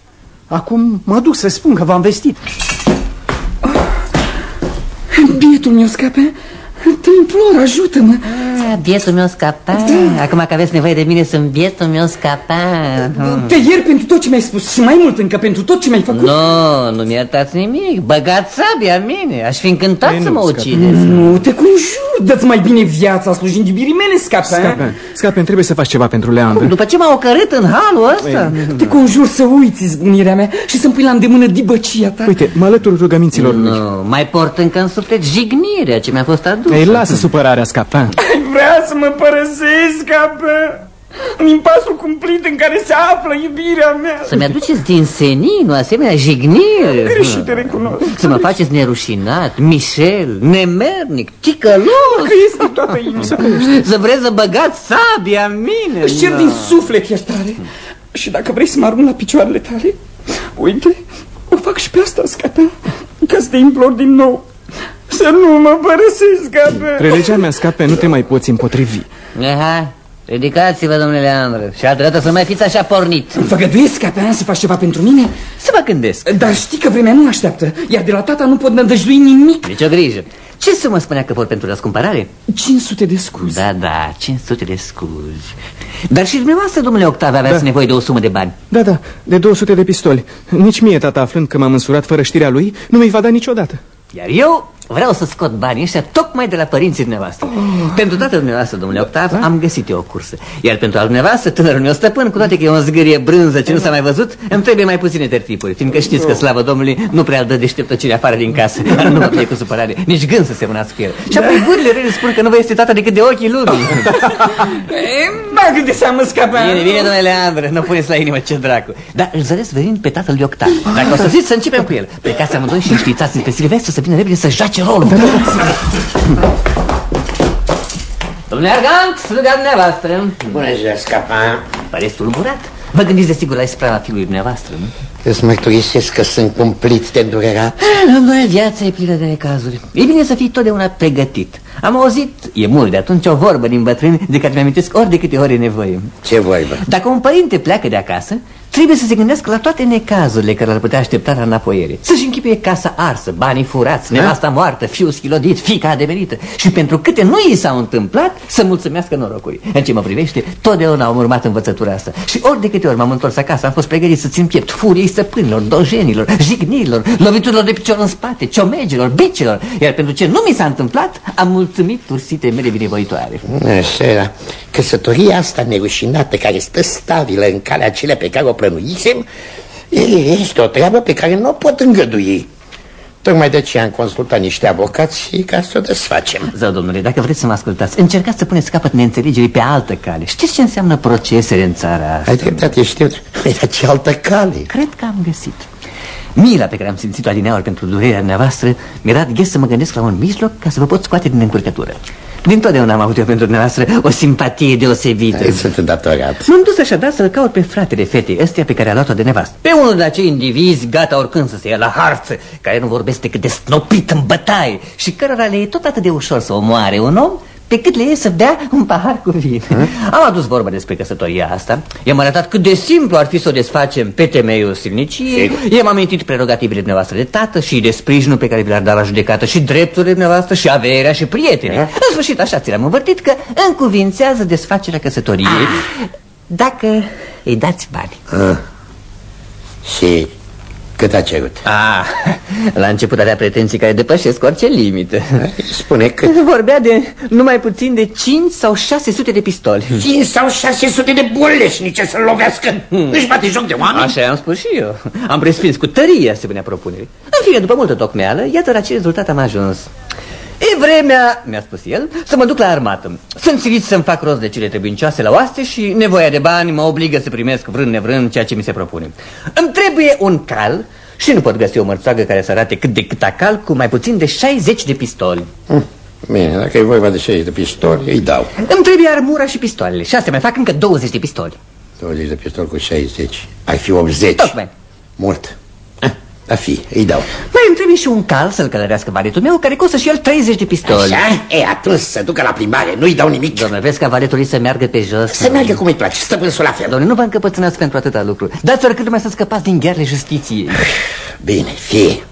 Acum mă duc să spun că v-am vestit. Bietul meu scape, te implor, ajută-mă. Ah, bietul meu scapa Acum că aveți nevoie de mine sunt bietul meu scapa Te iert pentru tot ce mi-ai spus și mai mult încă pentru tot ce mi-ai făcut. Nu, nu mi iertați nimic. Băgați sabia în mine. Aș fi încântat Ei, să nu, mă scape. ucideți. Nu, te conjur, dă-ți mai bine viața slujind iubirii mele, scape Scapen, Scapen, trebuie să faci ceva pentru Leandru. După ce m-au ocărât în halul ăsta? Te conjur să uiți izbunirea mea și să-mi pui la îndemână dibăcia ta. Uite, mă alătur rugăminților lui. Nu, mai port încă în suflet jignirea ce mi-a fost adusă Ei, lasă supărarea, Scapen Ai (laughs) vrea să mă părăsesc, scape În impasul cumplit în care se află iubirea mea. Să-mi aduceți din senin o asemenea jignire Greșit te recunosc. Să mă faceți nerușinat, Michel, nemernic, ticălos. Că este toată inima. Să vreți să băgați sabia în mine. Își cer Da. din suflet iertare. Și dacă vrei să mă arunc la picioarele tale Uite, o fac și pe asta, scape Ca să te implor din nou Să nu mă părăsesc, scape Relegea mea, Scapen, nu te mai poți împotrivi. Aha, ridicați-vă, domnule Leandru Și altă dată să mai fiți așa pornit. Îmi făgăduiesc, scape, să faci ceva pentru mine? Să mă gândesc. Dar știi că vremea nu așteaptă Iar de la tata nu pot nădăjdui nimic. Nici o grijă. Ce să mă spunea că vor pentru răscumpărare? 500 de scuze Da, da, 500 de scuzi. Dar și dumneavoastră, domnule Octav, aveați Da. nevoie de o sumă de bani. Da, da, de 200 de pistoli. Nici mie, tata, aflând că m-am însurat fără știrea lui Nu mi-i va da niciodată Iar eu vreau să scot banii ăștia tocmai de la părinții dumneavoastră. Pentru tatăl dumneavoastră, domnule Octav, am găsit eu o cursă. Iar pentru al dumneavoastră, tânărul meu stăpân Cu toate că e o zgârie brânză ce nu s-a mai văzut Îmi trebuie mai puține tertipuri Fiindcă știți că, slavă Domnului, nu prea îl dă deșteptăcire afară din casă. (laughs) Nu mă fie cu supărare, nici gând să se mânați cu el. Și apoi gurile rele spun că nu vă este tata decât de ochii lumii. (laughs) Bagă de seamă, scape Bine, bine, domnule Leandru, nu puneți la inimă ce dracu. Dar îl zăresc venind pe tatăl lui Octav. Dacă o să ziți să începem cu el. Plecați amândoi și înștiințați pe Silvestru să vină repede să joace rolul Domnule Argant, sluga dumneavoastră. Bună ziua, scapa. Pare tulburat? Vă gândiți desigur la isprava fiului dumneavoastră, nu? Îți mărturisesc că sunt cumplit de îndurerat La noi viața e plină de necazuri E bine să fii totdeauna pregătit Am auzit, e mult de atunci, o vorbă din bătrâni De care mi-amintesc ori de câte ori e nevoie Ce vorbă? Dacă un părinte pleacă de acasă, trebuie să se gândească la toate necazurile care ar putea aștepta la înapoiere. Să-și închipuie casa arsă, banii furați, nevasta moartă, fiul schilodit, fica adeverită. Și pentru câte nu i s-au întâmplat, să mulțumească norocului. În ce mă privește, totdeauna am urmat învățătura asta. Și ori de câte ori m-am întors acasă, am fost pregătit să țin piept furiei stăpânilor, dojenilor, jignirilor, loviturilor de picior în spate, ciomegilor, bicilor. Iar pentru ce nu mi s-a întâmplat, am mulțumit tursite mele binevoitoare. Așa era. Căsătoria asta nerușinată care stă stabilă în calea acelea pe care o plănuisem e- este o treabă pe care nu o pot îngădui. Tocmai de aceea am consultat niște avocați și ca să o desfacem. Zău, domnule, dacă vreți să mă ascultați, încercați să puneți capăt neînțelegerii pe altă cale. Știți ce înseamnă procesele în țara asta? Ai dreptate, știu, dar ce altă cale? Cred că am găsit. Mila pe care am simțit-o adineaori pentru durerea dumneavoastră mi-a dat ghes să mă gândesc la un mijloc ca să vă pot scoate din încurcătură. Din totdeauna am avut eu pentru dumneavoastră o simpatie deosebită. Ai, sunt îndatorat. M-am dus așadar să-l caut pe fratele fetei ăstea pe care a luat-o de nevastă. Pe unul de acei indivizi gata oricând să se ia la harță, care nu vorbesc decât de snopit în bătaie și cărora le e tot atât de ușor să omoare un om pe cât le e să dea un pahar cu vin. Am adus vorba despre căsătoria asta, i-am arătat cât de simplu ar fi să o desfacem pe temeiul silniciei, i-am amintit prerogativele dumneavoastră de tată și de sprijinul pe care vi l-ar da la judecată și drepturile dumneavoastră și averea și prietenii. În sfârșit așa ți l-am învârtit că încuvințează desfacerea căsătoriei dacă îi dați bani. Ah. Și cât a cerut? Ah, (laughs) la început avea pretenții care depășesc orice limită. (laughs) Spune cât? (laughs) Vorbea de numai puțin de 5 sau 600 de pistoli. 5 sau 600 de boleșnice să-l lovească. Își bate joc de oameni? Așa am spus și eu. Am respins cu tărie asemenea propunere. În fine, după multă tocmeală, iată la ce rezultat am ajuns. E vremea, mi-a spus el, să mă duc la armată. Sunt silit să-mi fac rost de cele trebuincioase la oaste și nevoia de bani mă obligă să primesc vrând nevrând ceea ce mi se propune. Îmi trebuie un cal și nu pot găsi o mărțoagă care să arate cât de cât a cal cu mai puțin de 60 de pistoli. Hm, Bine, dacă e vorba de 60 de pistoli, îi dau. Îmi trebuie armura și pistoalele și astea mai fac încă 20 de pistoli. 20 de pistoli cu 60. Ai fi 80. Tocmai. Mult. Ah, A fi, îi dau. Mai îmi trebuie și un cal să-l călărească valetul meu care costă și el 30 de pistoli. Așa? E, atunci să ducă la plimbare, nu-i dau nimic. Domnule, vezi ca valetul să meargă pe jos? Să meargă cum îi place, stăpânsul la fel. Domnule, nu vă încăpățânați pentru atâta lucru. Dați oricât numai să scăpați din ghearele justiției. Bine, fie.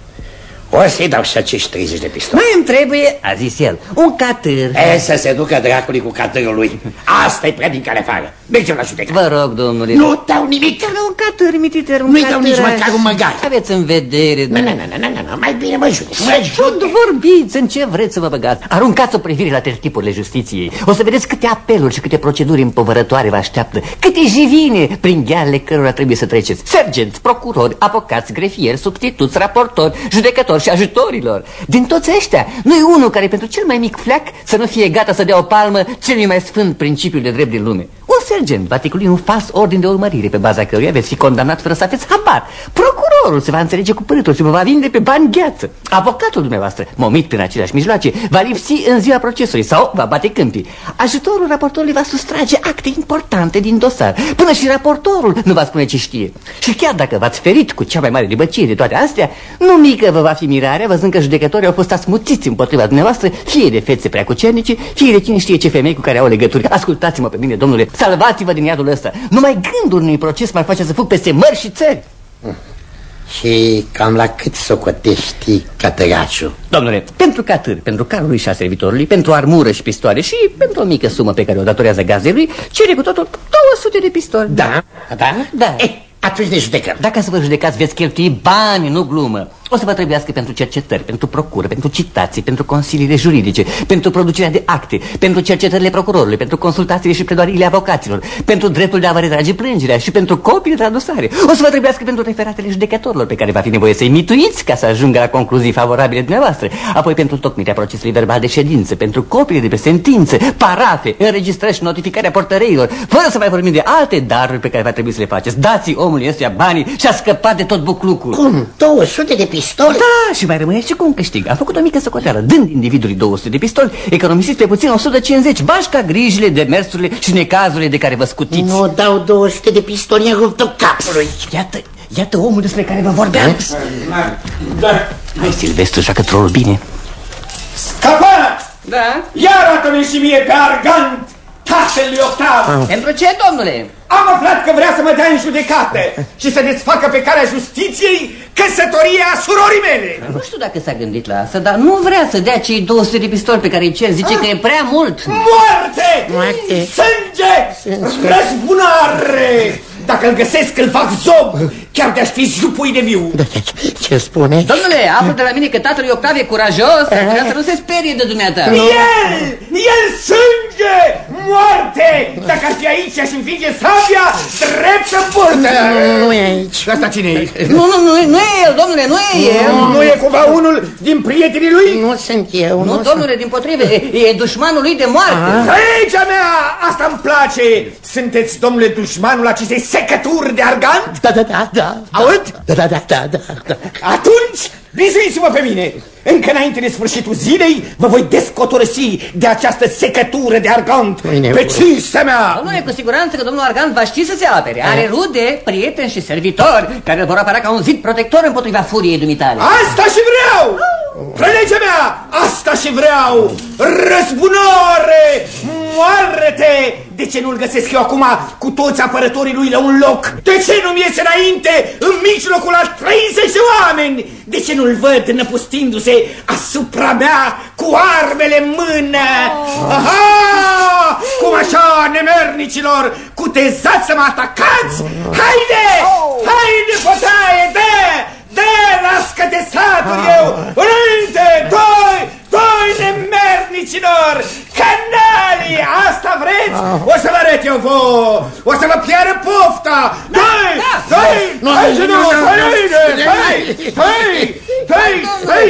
O să-i dau și acești 30 de pistoli. Mai îmi trebuie, a zis el, un catâr. E să se ducă dracului cu catârul lui. Asta e prea din care afară. Mergem la judecată. Vă rog, domnule. Nu dau nimic. Dar un catâr, mititer, un Nu-i catâr. dau nici măcar un măgar. Aveți în vedere, Nu, nu, nu, nu, nu, nu, mai bine mă judec. Mă Când judec. vorbiți, în ce vreți să vă băgați? Aruncați o privire la tertipurile justiției. O să vedeți câte apeluri și câte proceduri împovărătoare vă așteaptă. Câte jivine prin ghearele cărora trebuie să treceți. Sergenți, procurori, avocați, grefieri, substituți, raportori, judecători și ajutorilor. Din toți ăștia, nu e unul care pentru cel mai mic fleac să nu fie gata să dea o palmă celui mai sfânt principiul de drept din lume. Un sergent va ticuli un fals ordin de urmărire pe baza căruia veți fi condamnat fără să aveți habar. Procurorul se va înțelege cu părâtul și vă va vinde pe bani gheață. Avocatul dumneavoastră, momit prin aceleași mijloace, va lipsi în ziua procesului sau va bate câmpii. Ajutorul raportorului va sustrage acte importante din dosar. Până și raportorul nu va spune ce știe. Și chiar dacă v-ați ferit cu cea mai mare libăcie de toate astea, nu mică vă va fi mirarea văzând că judecătorii au fost asmuțiți împotriva dumneavoastră, fie de fețe prea cucernice, fie de cine știe ce femei cu care au legături. Ascultați-mă pe mine, domnule, salvați-vă din iadul ăsta. Numai gândul unui proces m-ar face să fug peste mări și țări. Și cam la cât socotești catărașul? Domnule, pentru catâr, pentru carul lui și a servitorului, pentru armură și pistoale și pentru o mică sumă pe care o datorează gazelui, cere cu totul 200 de pistoli. Da? Da? Da. Eh, atunci ne judecăm. Dacă să vă judecați, veți cheltui bani, nu glumă. O să vă trebuiască pentru cercetări, pentru procură, pentru citații, pentru consiliile juridice, pentru producerea de acte, pentru cercetările procurorului, pentru consultațiile și pledoariile avocaților, pentru dreptul de a vă retrage plângerea și pentru copiile de la dosare. O să vă trebuiască pentru referatele judecătorilor pe care va fi nevoie să-i mituiți ca să ajungă la concluzii favorabile dumneavoastră, apoi pentru tocmirea procesului verbal de ședință, pentru copiile de pe sentințe, parafe, înregistrări și notificarea portăreilor, fără să mai vorbim de alte daruri pe care va trebui să le faceți. Dați omului ăstuia banii și a scăpat de tot buclucul. Cum? 200 de pistoli? Da, și mai rămâne și cu un câștig. Am făcut o mică socoteală. Dând individului 200 de pistoli, economisiți pe puțin 150. Bașca grijile, demersurile și necazurile de care vă scutiți. Nu dau 200 de pistoli în ruptul capului. Iată, iată omul despre care vă vorbeam. Da. Hai, Silvestru, joacă trolul bine. Capana! Da? Ia arată-mi și mie pe argant tatăl lui Octav! Pentru ce, domnule? Am aflat că vrea să mă dea în judecată și să desfacă pe calea justiției căsătoria surorii mele! Nu știu dacă s-a gândit la asta, dar nu vrea să dea cei 200 de pistoli pe care îi cer. Zice că e prea mult. Moarte! Moarte! Sânge! Răzbunare! Dacă îl găsesc, îl fac zob, chiar de-aș fi jupui de viu. Ce spune? Domnule, află de la mine că tatăl lui Octav e curajos, vrea să nu se sperie de dumneata. El! El sânge! Moarte! Dacă ar fi aici și învinge sabia, drept în burtă! Nu e aici. Asta cine e? Nu, nu, nu, nu e el, domnule, nu e el. Nu, nu e cumva unul din prietenii lui? Nu sunt eu. Nu, sunt- domnule, din potrive, e, e dușmanul lui de moarte. Aici mea! Asta îmi place! Sunteți, domnule, dușmanul acestei secături de argant? Da, da, da, da. Aud? Da, da, da, da, da, da. Atunci, bizuiți-mă pe mine! Încă înainte de sfârșitul zilei, vă voi descotorăsi de această secătură de argant Nu-i pe nevoie. cinstea mea! Domnule, cu siguranță că domnul Argan va ști să se apere. Are rude, prieteni și servitori care îl vor apăra ca un zid protector împotriva furiei dumitale. Asta și vreau! Prelegea mea! Asta și vreau! Răzbunare! Moară-te! De ce nu-l găsesc eu acum cu toți apărătorii lui la un loc? De ce nu-mi iese înainte în mijlocul a 30 de oameni? De ce nu-l văd năpustindu-se asupra mea cu armele în mână? Aha! Cum așa, nemernicilor, cutezați să mă atacați? Haide! Haide, bătaie, dă! Da, lască-te satul ah. eu! Înainte! Doi! Doi nemernicilor! Canalii! Asta vreți? Ah. O să vă arăt eu vouă! O să vă piară pofta! Da, doi! Da. Doi! Da. Hai, genul! Hai, hai! Hai! Hai! Hai!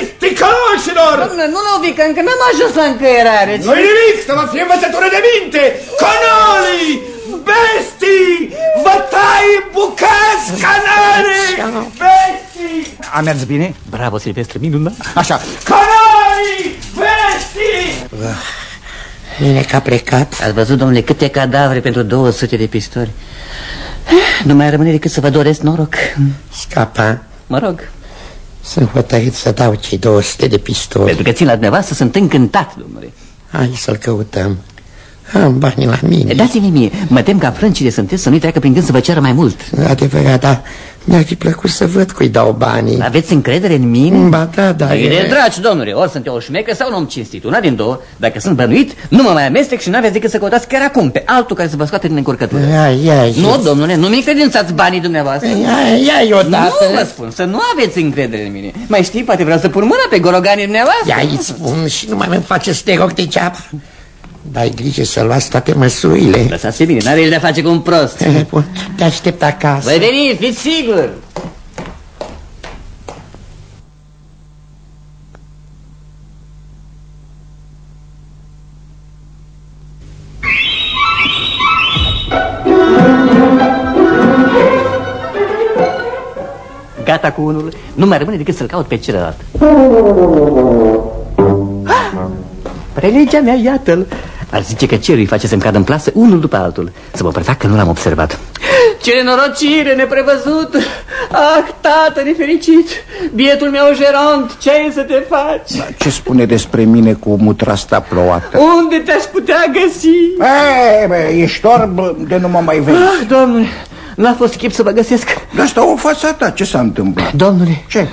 Nu lovi, că încă n-am ajuns la încăierare. Nu-i nimic, să vă fie învățătură de minte! Canalii! Bestii! Vă tai bucați, canare! Bestii! A mers bine? Bravo, Silvestre, minunat. Așa. Canalii! Bestii! Bine că a plecat. Ați văzut, domnule, câte cadavre pentru 200 de pistoli. Nu mai rămâne decât să vă doresc noroc. Scapa. Mă rog, Sunt hotărât să dau cei 200 de pistoli. pentru că țin la dumneavoastră, sunt încântat, domnule. Hai să-l căutăm. Am banii la mine. Dați-mi mie, mă tem ca frâncile sunteți să nu-i treacă prin gând să vă ceară mai mult. Adevărat, dar Mi-ar fi plăcut să văd cui dau banii. Aveți încredere în mine? Ba da, da E. de dragi, domnule, ori sunt eu o șmecă sau un om cinstit. Una din două, dacă sunt bănuit, nu mă mai amestec și nu aveți decât să căutați chiar acum Pe altul care să vă scoate din încurcătură. Ia, ia, Nu, domnule, nu mi credințați banii dumneavoastră. Ia, ia, eu, Nu vă spun, să nu aveți încredere în mine. Mai știi, poate vreau să pun mâna pe goroganii dumneavoastră. Ia, îți spun și nu mai îmi face să te rog de ceapă Dai grijă să luați toate măsurile. Lăsați bine, n-are el de-a face cu un prost. Bun, te aștept acasă. Voi veni, fiți sigur. Gata cu unul, nu mai rămâne decât să-l caut pe celălalt. Prelegea mea, iată-l Ar zice că cerul îi face să-mi cadă în plasă unul după altul Să mă prefac că nu l-am observat Ce nenorocire, neprevăzut Ah, tată nefericit Bietul meu gerant, ce ai să te faci? Da, ce spune despre mine cu mutra asta plouată? Unde te-aș putea găsi? Ei, bă, ești orb de nu mă mai vezi Ah, domnule, n-a fost chip să vă găsesc Dar asta o fața ta, ce s-a întâmplat? Domnule, Ce?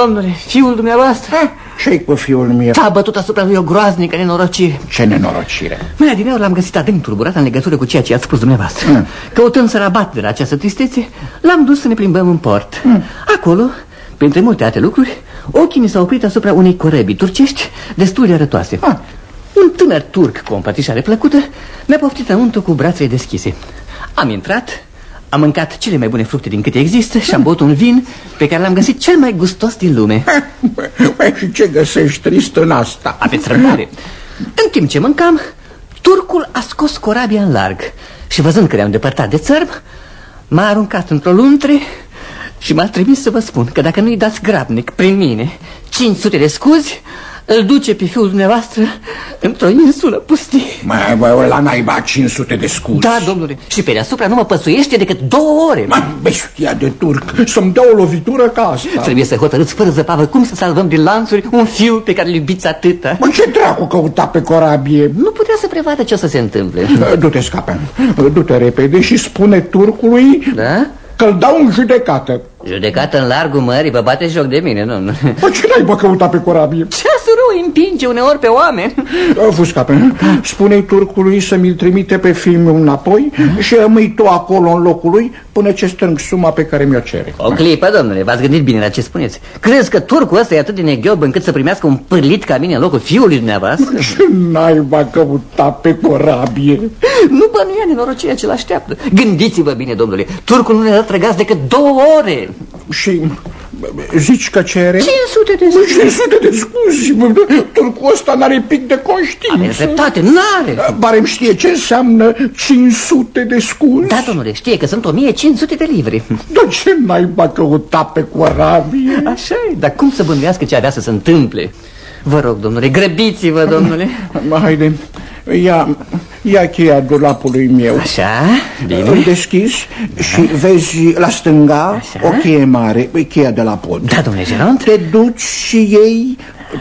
Domnule, fiul dumneavoastră. Ce-i cu fiul meu? S-a bătut asupra lui o groaznică nenorocire. Ce nenorocire? Mai adineori l-am găsit adânc turburat în legătură cu ceea ce ați spus dumneavoastră. Mm. Căutând să rabat de la această tristețe L-am dus să ne plimbăm în port. Acolo, printre multe alte lucruri Ochii mi s-au oprit asupra unei corăbii turcești Destul de arătoase. Ah. Un tânăr turc cu o împățișare plăcută Mi-a poftit înăuntru cu brațele deschise. Am intrat am mâncat cele mai bune fructe din câte există și am băut un vin pe care l-am găsit cel mai gustos din lume. Băi, (laughs) și ce găsești trist în asta? Aveți răbdare. În timp ce mâncam, turcul a scos corabia în larg și văzând că ne-am depărtat de țărm, m-a aruncat într-o luntre și m-a trimis să vă spun că dacă nu-i dați grabnic prin mine 500 de scuzi, îl duce pe fiul dumneavoastră într-o insulă pustie. Mai, bă, la naiba 500 de scuzi Da, domnule, și pe deasupra nu mă păsuiește decât două ore. Mă, bestia de turc, să-mi dea o lovitură ca asta Trebuie să hotărâți fără zăpavă cum să salvăm din lanțuri un fiu pe care îl iubiți atâta. Mă, ce dracu căuta pe corabie? Nu putea să prevadă ce o să se întâmple. Du-te, scape, du-te repede și spune turcului Da? că-l dau în judecată Judecată în largul mării, vă bate joc de mine, nu? nu. Bă, ce naiba căuta pe corabie? Ceasul îi împinge uneori pe oameni. Fuscape, spune turcului să mi-l trimite pe fiul meu înapoi și rămâi tu acolo în locul lui până ce strâng suma pe care mi-o cere. O clipă, domnule, v-ați gândit bine la ce spuneți. Crezi că turcul ăsta e atât de neghiob încât să primească un pârlit ca mine în locul fiului dumneavoastră? Ce naiba căuta pe corabie? Nu bănuia nenorocirea ce l-așteaptă. Gândiți-vă bine, domnule, turcul nu ne dă trăgați decât două ore. Și zici că cere? 500 de Bă, 500 de scuzi, bă, turcul ăsta n-are pic de Aveți conștiință. dreptate, n-are. Pare îmi știe ce înseamnă 500 de scuzi. Da, domnule, știe că sunt 1500 de livri. Dar ce naiba căuta pe corabie? Așa e, dar cum să bănuiască ce avea să se întâmple? Vă rog, domnule, grăbiți-vă, domnule. Mă, Haide, ia, ia cheia dulapului meu. Așa, Îl bine. deschizi și vezi la stânga Așa. o cheie mare, cheia de la pod. Da, domnule Gerant? Te duci și iei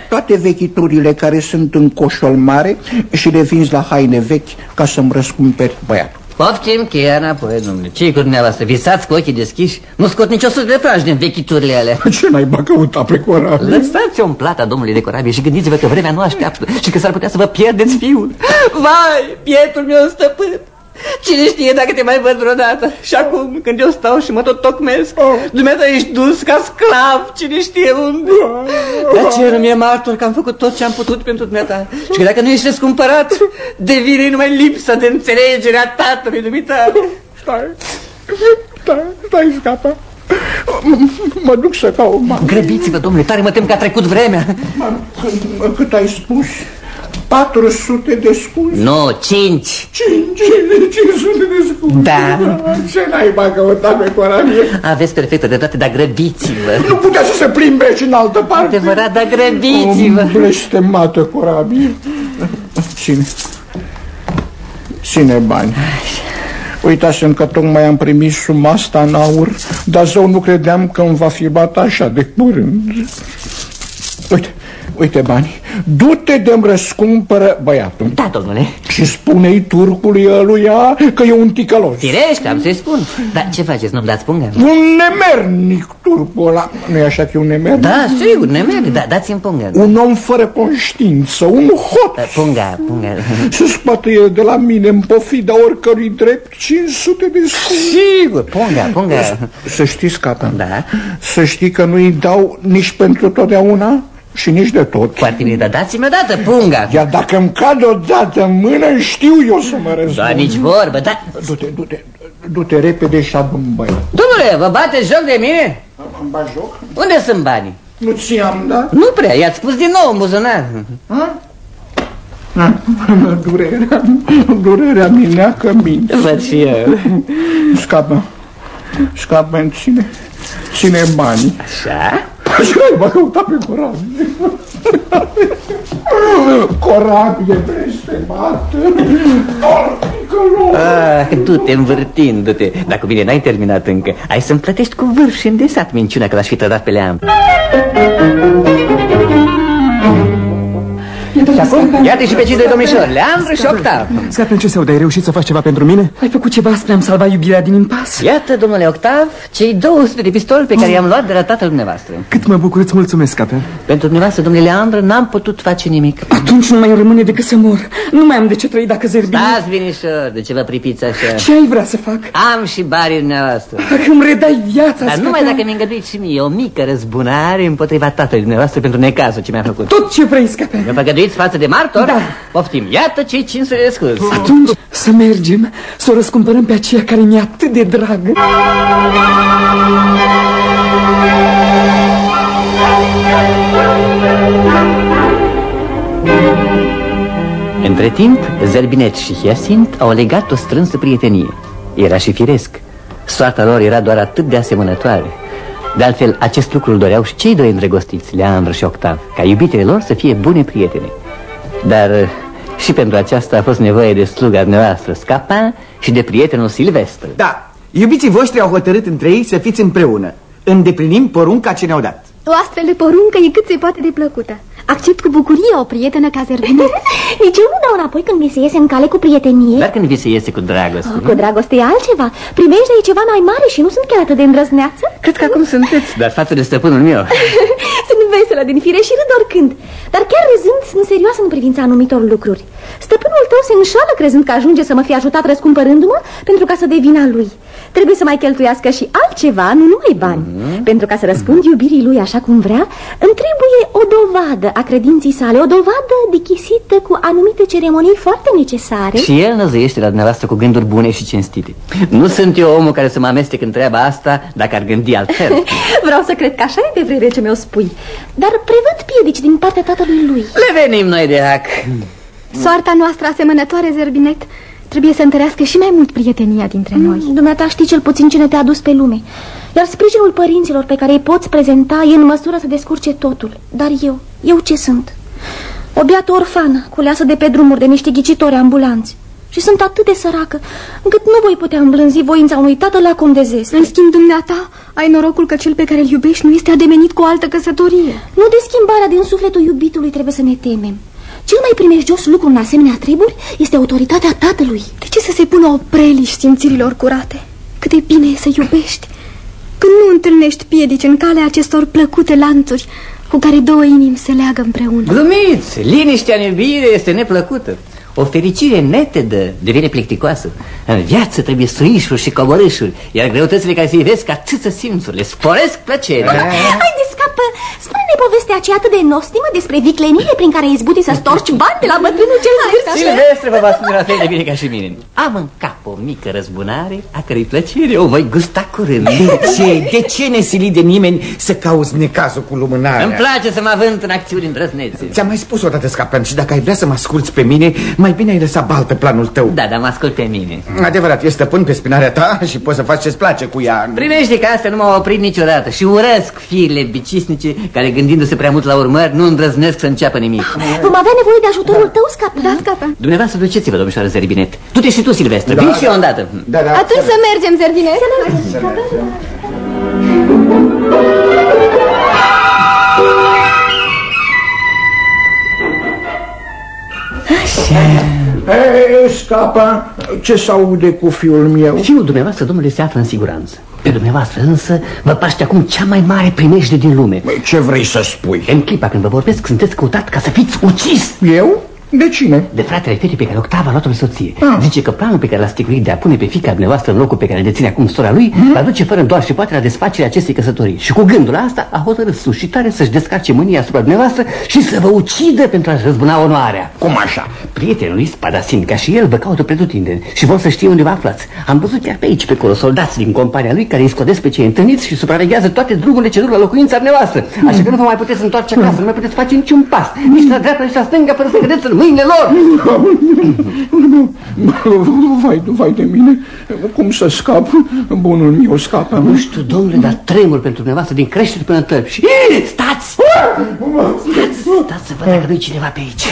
toate vechiturile care sunt în coșul mare și le vinzi la haine vechi ca să-mi răscumperi băiatul. Poftim cheia înapoi, domnule. ce cu dumneavoastră? Visați cu ochii deschiși? Nu scot nicio sută de franci din vechiturile alea. (laughs) Ce n-ai căuta pe corabie? Lăsați-o în plata domnului de corabie și gândiți-vă că vremea nu așteaptă și că s-ar putea să vă pierdeți fiul. Vai, pietul meu stăpân! Cine știe dacă te mai văd vreodată? Și acum, când eu stau și mă tot tocmesc, dumneata ești dus ca sclav, cine știe unde. Dar cer mi-e martor că am făcut tot ce am putut pentru dumneata și că dacă nu ești răscumpărat, devine numai lipsa de înțelegere a tatălui dumitare. Stai, stai, stai, scapă. Mă duc să caut mama. Grăbiți-vă, domnule, tare mă tem că a trecut vremea. Mă, Cât ai spus? 400 de scuzi? Nu, cinci. 5, 500 de scuzi. Da. Ce naiba căuta pe corabie? Aveți perfectă dreptate, dar grăbiți-vă. Nu putea să se plimbe și în altă parte. Adevărat, dar grăbiți-vă. O blestemată corabie. Ține. Ține bani. Uitasem că tocmai am primit suma asta în aur, dar zău nu credeam că îmi va fi luat așa de curând. Uite, Uite bani, du-te de-mi răscumpără băiatul. Da, domnule. Și spune-i turcului ăluia că e un ticălos. Firește, am să-i spun. Dar ce faceți, nu-mi dați punga? Un nemernic turcul ăla. Nu e așa că e un nemernic? Da, sigur, nemernic, da, dați-mi punga Un om fără conștiință, un hot. Da, Punga, punga (laughs) Se spătăie de la mine în pofida oricărui drept 500 de scuri Sigur, punga, punga Să știți, Cata Da. Să știi că nu-i dau nici pentru totdeauna și nici de tot Foarte bine, dar dați-mi odată punga Iar dacă îmi cad odată în mână, știu eu să mă răzbun Da, nici vorbă, da Du-te, du-te, du-te repede și adu băiat Domnule, vă bateți joc de mine? Am bat joc? Unde sunt banii? Nu ți-am, da? Nu prea, i-ați pus din nou în buzunar Durerea, durerea mi neacă minte Văd și eu Scapă, scapă în ține, ține banii Așa? Așa va căuta pe corabie Corabie blestemată Ah, du-te învârtindu-te. Dar cu bine, n-ai terminat încă Ai să-mi plătești cu vârf și îndesat minciuna că l-aș fi trădat pe leam Și acum, iată și pe cei doi domnișori, Leandru și Octav Scapen, ce se aude? Ai reușit să faci ceva pentru mine? Ai făcut ceva spre a-mi salva iubirea din impas? Iată, domnule Octav, cei 200 de pistoli pe care i-am luat de la tatăl dumneavoastră Cât mă bucur, îți mulțumesc, Scapen. Pentru dumneavoastră, domnule Leandru, n-am putut face nimic Atunci nu mai îmi rămâne decât să mor. Nu mai am de ce trăi dacă zerbine. Stați, binișor, de ce vă pripiți așa? Ce ai vrea să fac? Am și banii dumneavoastră Dacă îmi redai viața, Dar numai Scapen. dacă mi îngăduiți și mie o mică răzbunare împotriva tatălui dumneavoastră pentru necazul ce mi-a făcut Tot ce vrei, Scapen. Mi-o făgăduiți față de martor? Da. Poftim, iată cei 500 de scurs Atunci să mergem, să o răscumpărăm pe aceea care mi-e atât de dragă. Între timp, Zerbinet și Hiacint au legat o strânsă prietenie Era și firesc Soarta lor era doar atât de asemănătoare De altfel, acest lucru îl doreau și cei doi îndrăgostiți, Leandru și Octav Ca iubitele lor să fie bune prietene Dar uh, și pentru aceasta a fost nevoie de sluga dumneavoastră, Scapin, și de prietenul Silvestru. Da, iubiții voștri au hotărât între ei să fiți împreună. Îndeplinim porunca ce ne-au dat. O astfel de poruncă e cât se poate de plăcută. Accept cu bucurie o prietenă ca Zerbinet. Nici (laughs) eu nu dau înapoi când mi se iese în cale cu prietenie. Dar când vi se iese cu dragoste, Cu dragoste e altceva. Primejdea e ceva mai mare și nu sunt chiar atât de îndrăzneață? Cred că acum sunteți, dar față de stăpânul meu. (laughs) Sunt veselă din fire și râd oricând. Dar chiar râzând sunt serioasă în privința anumitor lucruri. Stăpânul tău se înșală crezând că ajunge să mă fi ajutat răscumpărându-mă Pentru ca să devin a lui. Trebuie să mai cheltuiască și altceva, nu numai bani. Pentru ca să răspund iubirii lui așa cum vrea Îmi trebuie o dovadă a credinții sale O dovadă dichisită cu anumite ceremonii foarte necesare. Și el năzăiește la dumneavoastră cu gânduri bune și cinstite. Nu sunt eu omul care să mă amestec în treaba asta Dacă ar gândi altfel. (laughs) Vreau să cred că așa e pe vreme ce mi-o spui. Dar prevăd piedici din partea tatălui lui. Le venim noi de hac Soarta noastră asemănătoare, Zerbinet, trebuie să întărească și mai mult prietenia dintre noi. Dumneata știi cel puțin cine te-a adus pe lume Iar sprijinul părinților pe care îi poți prezenta e în măsură să descurce totul Dar eu, eu ce sunt? O biată orfană, culeasă de pe drumuri de niște ghicitori ambulanți Și sunt atât de săracă încât nu voi putea îmblânzi voința unui tată la cum de zeste În schimb, dumneata, ai norocul că cel pe care îl iubești nu este ademenit cu o altă căsătorie. Nu de schimbarea din sufletul iubitului trebuie să ne temem Cel mai primejdios lucru în asemenea treburi este autoritatea tatălui De ce să se pună opreliș simțirilor curate? Cât de bine e să iubești când nu întâlnești piedici în calea acestor plăcute lanțuri cu care două inimi se leagă împreună. Glumiți, liniștea în iubire este neplăcută. O fericire netedă devine plicticoasă. În viață trebuie suișuri și coborâșuri Iar greutățile care se ivesc atâță simțurile Sporesc plăcerea. Haide, scapă! Spune-ne povestea aceea atât de nostimă despre viclenile prin care izbuti să storci bani de la bătrânul cel zârt. Silvestre vă va spune la fel de bine ca și mine Am în cap o mică răzbunare A cărei plăcere o voi gusta curând De ce? De ce ne sili de nimeni să cauți necazul cu lumânarea? Îmi place să mă avânt în acțiuni îndrăznețe Ți-am mai spus odată, Scapan, și dacă ai vrea să mă asculți pe mine, mai bine ai lăsat baltă planul tău. Da, dar mă ascult pe mine Adevărat, ești stăpân pe spinarea ta și poți să faci ce-ți place cu ea. Primește că asta nu m-au oprit niciodată Și urăsc fiile bicisnice Care gândindu-se prea mult la urmări Nu îndrăznesc să înceapă nimic Vom avea nevoie de ajutorul tău, scapă. Da, scapă. Dumneavoastră duceți-vă, domnișoară Zeribinet Du-te și tu, Silvestre, Da, vin da. și eu îndată Da, da. Atunci să mergem, Zerbinet. Ei, scapa, ce se aude cu fiul meu? Fiul dumneavoastră, domnule, se află în siguranță. Pe dumneavoastră însă vă paște acum cea mai mare primejde din lume. Băi, ce vrei să spui? În clipa când vă vorbesc, sunteți căutat ca să fiți ucis. Eu? De cine? De fratele fetei pe care Octava a luat-o în soție. Ah. Zice că planul pe care l-a sticuit de a pune pe fica dumneavoastră în locul pe care îl deține acum sora lui, Hmm? va duce fără doar și poate la desfacerea acestei căsătorii. Și cu gândul asta a hotărât sus și tare să-și descarce mânia asupra dumneavoastră și să vă ucidă pentru a-și răzbuna onoarea. Cum așa? Prietenul lui Spadasin, ca și el, vă caută pretutindeni și vor să știe unde vă aflați. Am văzut chiar pe aici, pe acolo, soldați din compania lui care îi scodesc pe cei întâlniți și supraveghează toate drumurile ce duc la locuința dumneavoastră. Așa că nu vă mai puteți întoarce acasă, nu mai puteți face niciun pas, nici la dreapta, nici la stânga, fără să cădeți în mâinile lor. Vai, vai de mine, cum să scap? Bunul meu scapă. Nu știu, domnule, dar tremur pentru dumneavoastră din creștere până în tălpi. Și stați! Stați, stați să văd dacă nu-i cineva pe aici.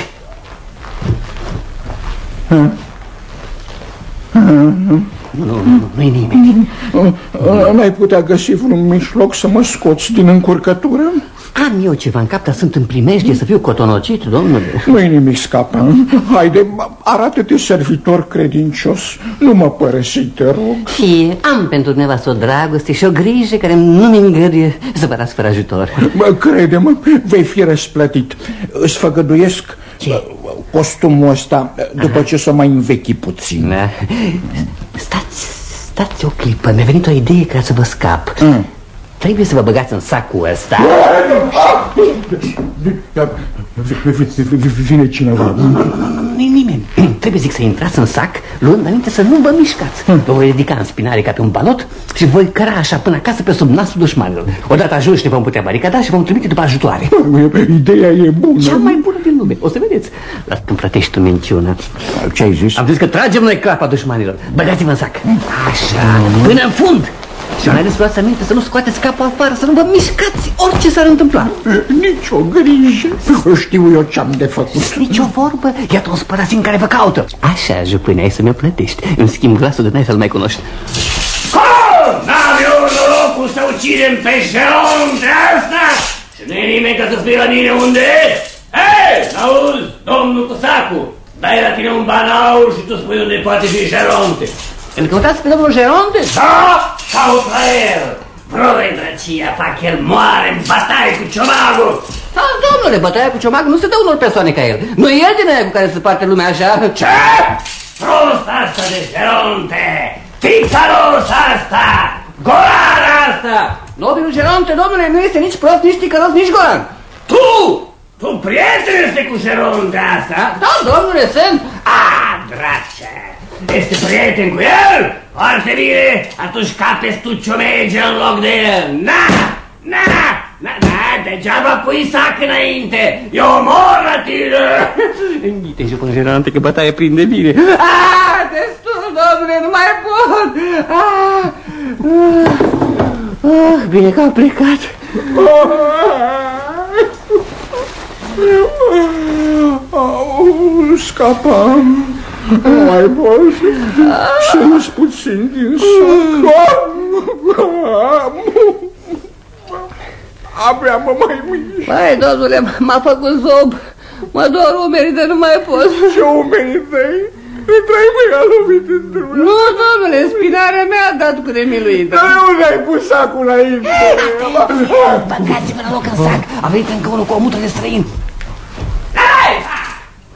Nu, nu, nu, nu-i nimeni. N-ai putea găsi vreun mijloc să mă scoți din încurcătură? Am eu ceva în cap, dar sunt în primejdie să fiu cotonocit, domnule. Nu-i nimic scapă. Haide, arată-te servitor credincios. Nu mă părăsi, te rog. Și am pentru dumneavoastră o dragoste și o grijă care nu-mi îngăduie să vă las fără ajutor. Bă, crede-mă, vei fi răsplătit. Îți făgăduiesc Ce? costumul ăsta după ce s-o mai învechi puțin. Da. Stați, stați o clipă, mi-a venit o idee ca să vă scap. Mm. Trebuie să vă băgați în sacul ăsta. Vine cineva. Nu-i nimeni. Trebuie zic să intrați în sac, luând înainte să nu vă mișcați. Vă voi ridica în spinare ca pe un balot și voi căra așa până acasă pe sub nasul dușmanilor. Odată ajunși ne vom putea baricada și vom trimite după ajutoare. Ideea e bună. Cea mai bună din lume. O să vedeți. Dar când plătești tu minciună. Ce ai zis? Am zis că tragem noi clapa dușmanilor. Băgați-vă în sac. Așa, până în fund. Și mai ales luați aminte să nu scoateți capul afară, să nu vă mișcați orice s-ar întâmpla. Nici o grijă. Știu eu ce-am de făcut. Nici o vorbă. Iată un spărasin care vă caută. Așa, jupâne, ai să mi-o plătești. În schimb, glasul de n-ai să-l mai cunoști. N-am eu norocul să ucidem pe Jeron de asta? Și nu e nimeni ca să spui la mine unde e? Hei, n-auzi, domnul cu sacul, dai la tine un banaur și tu spui unde poate fi Geronte. Îl căutați pe domnul Geronte? Da, caut la el. Vrei drăcia, fac el moare în bataie cu ciomagul. Da, domnule, bătaia cu ciomag nu se dă unor persoane ca el. Nu e el din aia cu care se parte lumea așa. Ce? Prost asta de Geronte! Ticaros asta! Golar asta! Nobilul Geronte, domnule, nu este nici prost, nici ticălos, nici golan. Tu! Tu prieten este cu Geronte asta? Da, domnule, sunt. Ah, drace! Este prieten cu el? Foarte bine, atunci capeți tu ciomege în loc de el. Na! Na! Na, na, degeaba pui sac înainte! Eu mor la tine! Înghite (laughs) și până Geronte că bătaie prinde bine. Ah, destul, domnule, nu mai pot. Ah, ah, ah, bine că a plecat. Au, (laughs) (laughs) scapam. Nu mai pot să ies puțin din sac. Abia mă mai mișc. Băi, domnule, m-a făcut zob. Mă dor umerii de nu mai pot. Ce umerii tăi? De trei mâini a lovit în drum. Nu, domnule, spinarea mea a dat cu de miluită. Dar unde ai pus sacul aici? Băgați-vă la loc în sac. A venit încă unul cu o mutră de străin.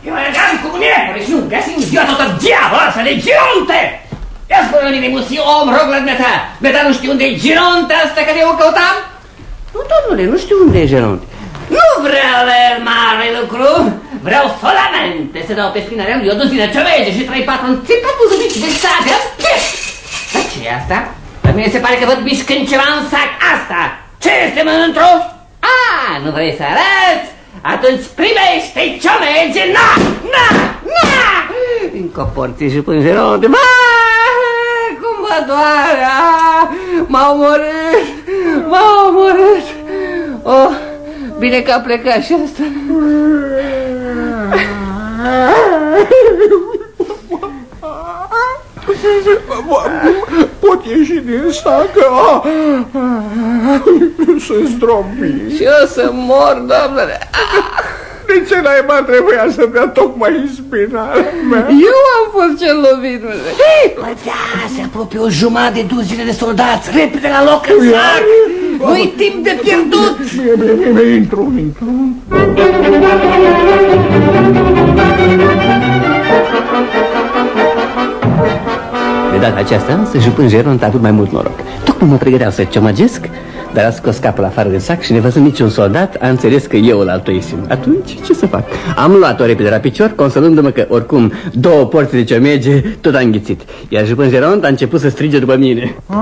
Hai! Eu eram cu miecole și nu găsim ziua toată diavola asta de gironte! Ia spune unii de musi om, rog la dumneata, dumneata nu știu unde e gironte asta care eu o căutam? Nu, domnule, nu știu unde e Geronte. Nu vreau la el mare lucru, vreau solamente să dau pe spinarea lui o duzină ciovege și trei patru înțipături zubiți de sabia. Dar ce e asta? La mine se pare că văd mișcând ceva în sac asta. Ce este mănântru? A, nu vrei să arăți? Atunci primește ciomege, na, na, na! Încă o porție și până Geronte. Bă, cum mă doare. Ah, M-a omorât. M-a omorât. Oh, bine că a plecat și asta. Pot ieși din sac? Ah, (laughs) Sunt zdrobit. Și eu să mor, doamnele. De De ce naiba trebuia să dea tocmai în spinarea mea? Eu am fost cel lovit, mă. Mă, da, se apropie o jumătate de duzine de soldați. Repede la loc în sac! Nu-i timp de pierdut! Bine, bine, bine, intru, intru. De data aceasta însă jupân Geron a avut mai mult noroc. Tocmai mă pregăteau să ciomăgesc Dar a scos capul afară din sac și nevăzând niciun soldat A înțeles că eu îl altoisim. Atunci ce să fac? Am luat-o repede la picior Consolându-mă că oricum două porți de ciomege Tot a înghițit. Iar jupân Geron a început să strige după mine. Ah,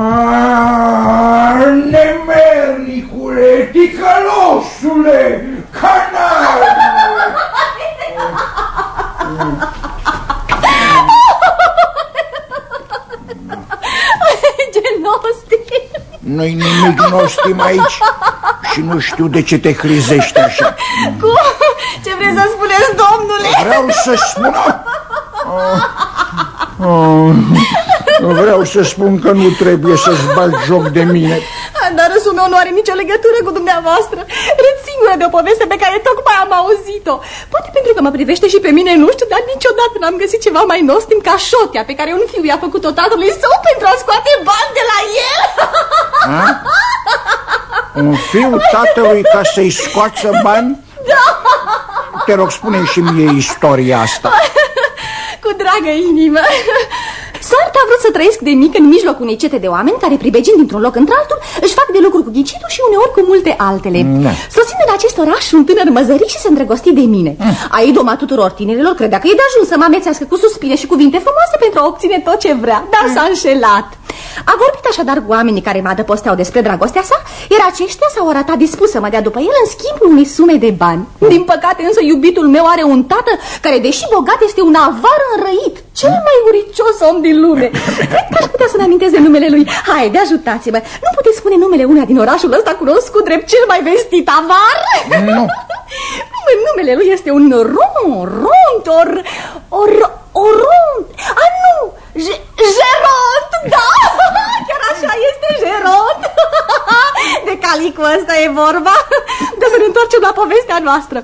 nemernicule, ticălosule, canal! Genosti! Nu-i nimic nostim aici și nu știu de ce te crizești așa. Cum? Ce vreți să spuneți, domnule? Vreau să spun... Oh, vreau să spun că nu trebuie să-ți bagi joc de mine. Dar râsul meu nu are nicio legătură cu dumneavoastră. Râd singură de o poveste pe care tocmai am auzit-o. Poate pentru că mă privește și pe mine, nu știu, dar niciodată n-am găsit ceva mai nostim ca șotea pe care un fiu i-a făcut-o tatălui său pentru a scoate bani de la el. A? Un fiu tatălui ca să-i scoață bani? Da! Te rog, spune și mie istoria asta. Cu dragă inimă. Soarta a vrut să trăiesc de mic în mijlocul unei cete de oameni care, pribegind dintr-un loc într-altul, își fac de lucru cu ghicitul și uneori cu multe altele. Da. Sosind în acest oraș, un tânăr măzărit și se îndrăgosti de mine. A idoma tuturor tinerilor credea că e de ajuns să mă amețească cu suspine și cuvinte frumoase pentru a obține tot ce vrea, dar s-a înșelat. A vorbit așadar cu oamenii care mă adăposteau despre dragostea sa, iar aceștia s-au arătat dispus să mă dea după el în schimbul unei sume de bani. Din păcate însă iubitul meu are un tată care, deși bogat, este un avar înrăit, cel mai uricios om din lume. Cred că aș putea să-mi amintesc de numele lui. Haide, ajutați-mă. Nu puteți spune numele una din orașul ăsta cunoscut drept cel mai vestit avar? Nu. (laughs) Numele lui este un ron, ront, or, or, oront. A, nu, J Geront, da, (laughs) chiar așa este Geront. (laughs) De calicul ăsta e vorba. De să ne întoarcem la povestea noastră.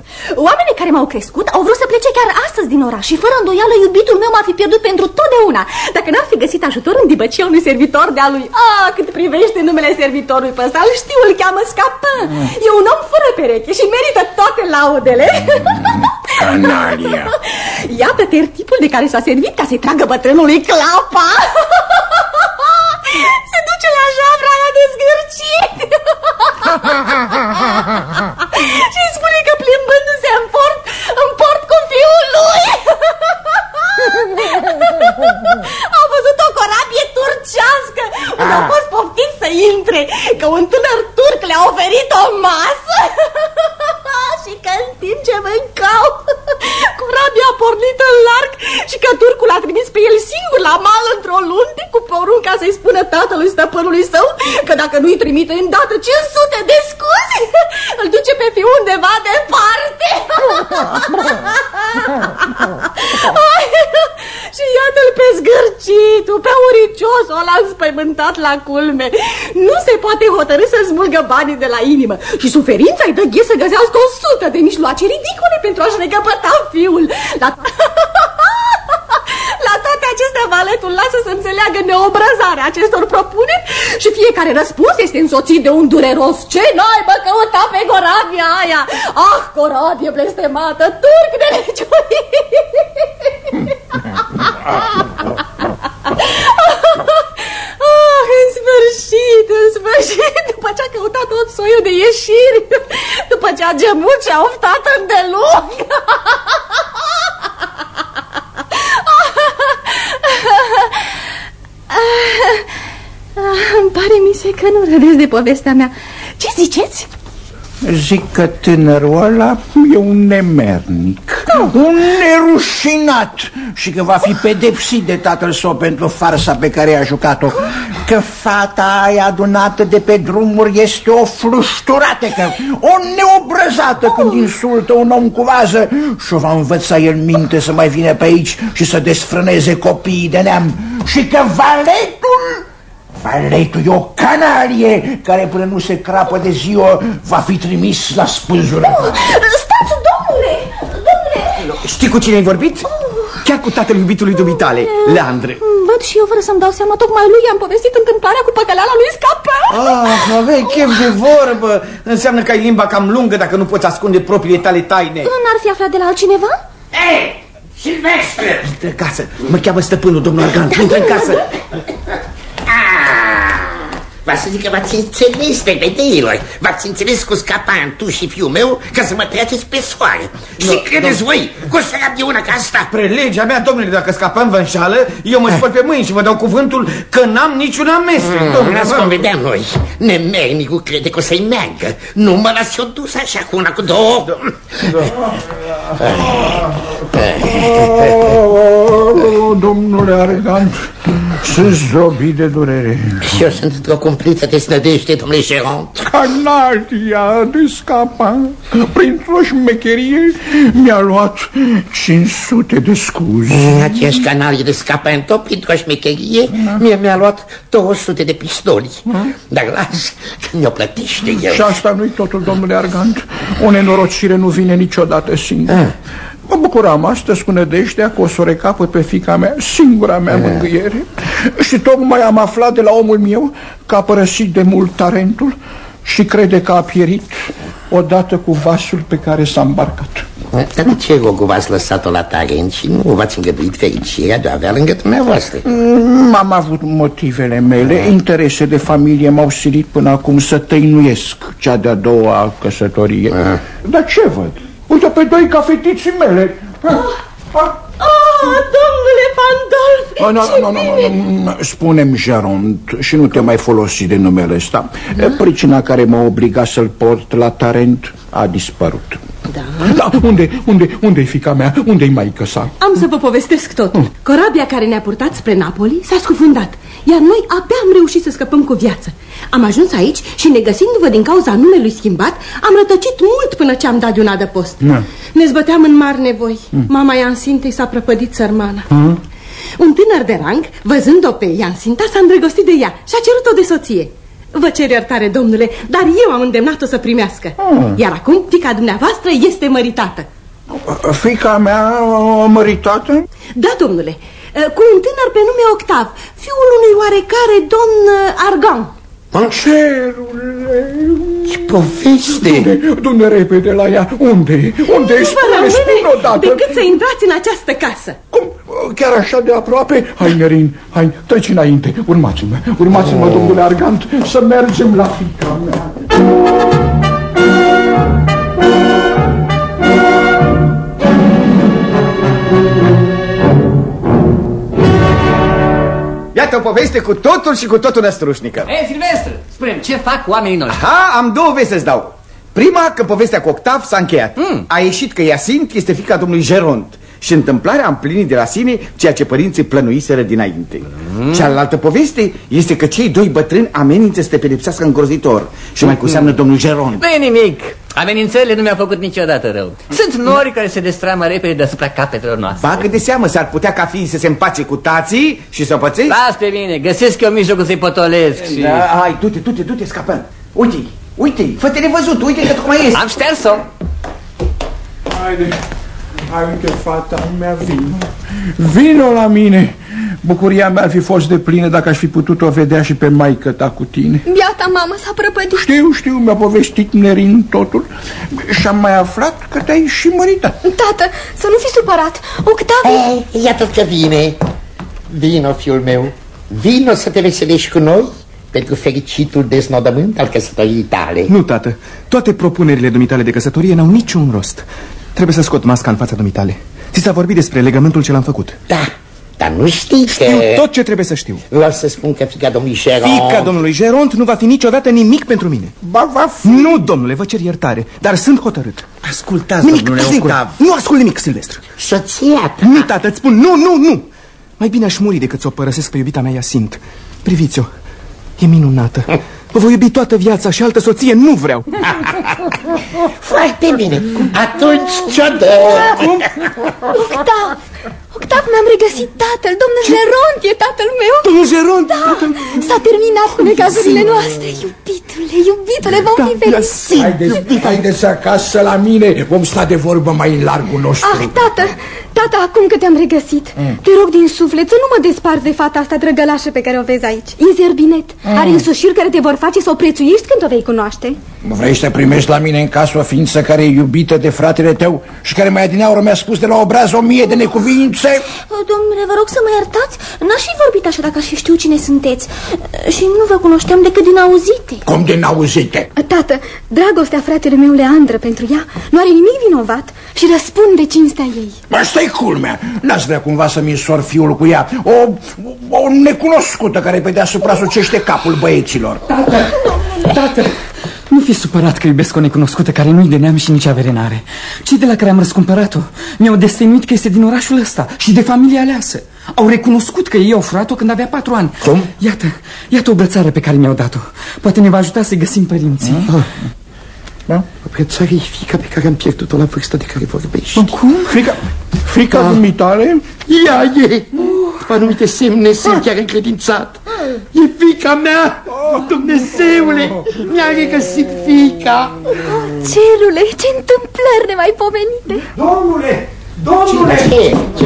Oamenii care m-au crescut au vrut să plece chiar astăzi din oraș și fără îndoială iubitul meu m-ar fi pierdut pentru totdeauna. Dacă n-ar fi găsit ajutor în dibăcia unui servitor de-a lui. Ah, cât privește numele servitorului pe ăsta, îl știu, îl cheamă Scapin. E un om fără pereche și merită toate laudele. (laughs) Canalia. (laughs) Iată tertipul de care s-a servit ca să-i tragă bătrânului clapa. (laughs) Se duce la javra aia de zgârcit. (laughs) și îi spune că plimbându-se în port, în port cu fiul lui. Au văzut o corabie turcească unde au fost poftiți să intre, că un tânăr turc le-a oferit o masă și că în timp ce mâncau, corabia a pornit în larg și că turcul a trimis pe el singur la mal într-o lunte cu porunca să-i spună tatălui stăpânului său că dacă nu-i trimite îndată 500 de scuze, îl duce pe fiul undeva departe. Ai, (laughs) și iată-l pe zgârcitul, pe uriciosul ăla înspăimântat la culme. Nu se poate hotărâ să smulgă banii de la inimă și suferința îi dă ghe să găsească o sută de mijloace ridicole pentru a-și recăpăta fiul. La... (laughs) La toate acestea, valetul lasă să înțeleagă neobrăzarea acestor propuneri și fiecare răspuns este însoțit de un dureros Ce n-ai, bă, căuta pe corabia aia? Ah, corabie blestemată, turc de legiuit! (laughs) Ah, în sfârșit, în sfârșit, după ce a căutat tot soiul de ieșiri, după ce a gemut și a oftat îndelung. Ah, îmi pare, mise, că nu râdeți de povestea mea. Ce ziceți? Zic că tânărul ăla e un nemernic, un nerușinat și că va fi pedepsit de tatăl său pentru farsa pe care i-a jucat-o. Că fata aia adunată de pe drumuri este o flușturată, că o neobrăzată când insultă un om cu vază și o va învăța el minte să mai vină pe aici și să desfrâneze copiii de neam. Și că valetul Valetul e o canalie care până nu se crapă de ziua va fi trimis la spânzură. Stați, domnule! Știi cu cine ai vorbit? Chiar cu tatăl iubitului dumitale, Leandre. Văd și eu fără să-mi dau seama, tocmai lui i-am povestit întâmplarea cu păcăleala lui Scapă. Ah, aveai chef de vorbă. Înseamnă că ai limba cam lungă dacă nu poți ascunde propriile tale taine. N-ar fi aflat de la altcineva? Ei, Silvestre! Intră în casă. Mă cheamă stăpânul, domnul Argan. Intră în casă. Ah! Va să zic că v-ați înțeles, vedeilor. V-ați înțeles cu scapan, tu și fiul meu, ca să mă treceți pe soare. Și credeți voi că o să rab de una ca asta? Pre legea mea, domnule, dacă scapăm vă înșală, eu mă spăl pe mâini și vă dau cuvântul că n-am niciun amestec, Mm, domnule. Las cum vedeam noi. Nemernicul crede că o să-i meargă. Nu mă las eu dus așa cu una, cu două. Oh, domnule Argant, sunt zdrobit de durere. Și eu sunt într-o cumplită desnădejde, domnule Geron. Canalia de scapa, printr-o șmecherie, mi-a luat 500 de scuze. Aceeași canalie de scapă întopit cu o șmecherie, mie mi-a luat 200 de pistoli. Dar las, că mi-o plătește el. Și asta nu-i totul, domnule Argant. O nenorocire nu vine niciodată singură. Mă bucuram astăzi cu nădejdea că o să o recapăt pe fica mea, singura mea mângâiere. Și tocmai am aflat de la omul meu că a părăsit de mult tarentul și crede că a pierit odată cu vasul pe care s-a îmbarcat. Dar de ce rogul v-ați lăsat-o la tarent și nu v-ați îngăduit fericirea de a avea lângă dumneavoastră? Mm, Am avut motivele mele, interese de familie m-au silit până acum să tăinuiesc cea de-a doua căsătorie. Dar ce văd? Uite pe doi ca fetiții mele. Ah, ah. Oh, domnule Pandolf, Oh, nu, nu, nu, nu, nu, spune-mi, Geront, și nu te mai folosi de numele ăsta. Pricina care m-a obligat să-l port la Tarent a dispărut. Da. da unde, unde, unde-i fica mea? Unde-i maică sa? Am să vă povestesc totul. Corabia care ne-a purtat spre Napoli s-a scufundat, iar noi abia am reușit să scăpăm cu viață. Am ajuns aici și ne găsindu-vă din cauza numelui schimbat, am rătăcit mult până ce am dat de un adăpost. Da. Ne zbăteam în mari nevoi. Mama Iansintei s-a prăpădit sărmana. Un tânăr de rang, văzând-o pe Iansinta, s-a îndrăgostit de ea și a cerut-o de soție. Vă cer iertare, domnule, dar eu am îndemnat-o să primească. Iar acum fica dumneavoastră este măritată. Fica mea uh, măritată? Da, domnule, cu un tânăr pe nume Octav, fiul unui oarecare domn uh, Argan. Cerule! Ce poveste! Du-ne, du-ne repede la ea. Unde? Unde? Nu vă Spune, rămâne spune odată. decât să intrați în această casă. Cum? Chiar așa de aproape? Hai, Nerin, hai, treci înainte. Urmați-mă, urmați-mă, domnule Argant, să mergem la fica mea. Iată o poveste cu totul și cu totul năstrușnică. Ei, Silvestre, spune ce fac oamenii noștri? Ha, am două vesti să-ți dau. Prima, că povestea cu Octav s-a încheiat. Mm. A ieșit că Iasint este fica domnului Geront și întâmplarea a împlinit de la sine ceea ce părinții plănuiseră dinainte. Mm. Cealaltă poveste este că cei doi bătrâni amenință să te pedepsească îngrozitor și mai cu seamnă domnul Geront. Nu e nimic. Amenințările nu mi-au făcut niciodată rău. Sunt nori care se destramă repede deasupra capetelor noastre. Bagă de seamă, s-ar putea ca fiii să se împace cu tații și să o pățești? Las pe mine, găsesc eu mijlocul să-i potolesc și... Da, hai, du-te, du-te, du-te, scapăm. Uite, uite, fă-te nevăzut, uite că tocmai este. Am șters-o. Haide, haide, fata mea, vino. Vino la mine. Bucuria mea ar fi fost de plină dacă aș fi putut-o vedea și pe maică ta cu tine. Biata mamă s-a prăpădit. Știu, știu, mi-a povestit Nerin totul și am mai aflat că te-ai și măritat. Tată, să nu fi supărat. Octav... Ei, iată că vine. Vino, fiul meu. Vino să te veselești cu noi pentru fericitul deznodământ al căsătoriei tale. Nu, tată. Toate propunerile dumitale de căsătorie n-au niciun rost. Trebuie să scot masca în fața dumitale. Ți s-a vorbit despre legământul ce l-am făcut. Da, dar nu știi că... Știu tot ce trebuie să știu. Vreau să spun că fica domnului Geron... Fica domnului Geront nu va fi niciodată nimic pentru mine. Ba, va fi... Nu, domnule, vă cer iertare, dar sunt hotărât. Ascultați, Nimic, domnule tați din gură. Octav. Nu ascult nimic, Silvestru. Soția ta. Nu, tată, îți spun, nu, nu, nu. Mai bine aș muri decât să o părăsesc pe iubita mea Iasint. Priviți-o, e minunată. Vă voi iubi toată viața și altă soție nu vreau. (laughs) Foarte bine. Atunci ce-o dă? Octav! Octav, mi-am regăsit tatăl. Domnul Geront e tatăl meu. Domnul Geront! Da, s-a terminat cu necazurile noastre, iubitul Cerule, iubitule, vom Da, fi fericiți Haideți, haideți acasă la mine Vom sta de vorbă mai în largul nostru Ah, tată, tată, acum că te-am regăsit Mm. Te rog din suflet să nu mă desparți de fata asta drăgălașă pe care o vezi aici E zerbinet, Mm. are însușiri care te vor face să o prețuiești când o vei cunoaște Vrei să primești la mine în casă o ființă care e iubită de fratele tău Și care mai adineaură mi-a spus de la obraz o mie de necuvințe Domnule, vă rog să mă iertați? N-aș fi vorbit așa dacă aș fi știut cine sunteți. Și nu vă cunoșteam decât din auzite. Cum de n-auzite? Tată, dragostea fratelui meu Leandră pentru ea nu are nimic vinovat și răspunde cinstea ei. Asta e culmea! N-ați vrea cumva să-mi însor fiul cu ea? O, o necunoscută care pe deasupra sucește capul băieților. Tată, nu fi supărat că iubesc o necunoscută care nu-i de neam și nici avere n-are. Cei de la care am răscumpărat-o mi-au destăinuit că este din orașul ăsta și de familie aleasă. Au recunoscut că ei au furat-o când avea patru ani. Cum? Iată, iată o brățară pe care mi-au dat-o. Poate ne va ajuta să găsim părinții. Mm. Da? Brățara e fica pe care am pierdut-o la vârsta de care vorbești. Cum? Frica, frica Da. dumitale? Ea e! Cu anumite semne sunt chiar încredințat. E fica mea! Dumnezeule! Mi-a regăsit fica! Cerule, ce întâmplări nemaipomenite Domnule! Domnule! Ce? Ce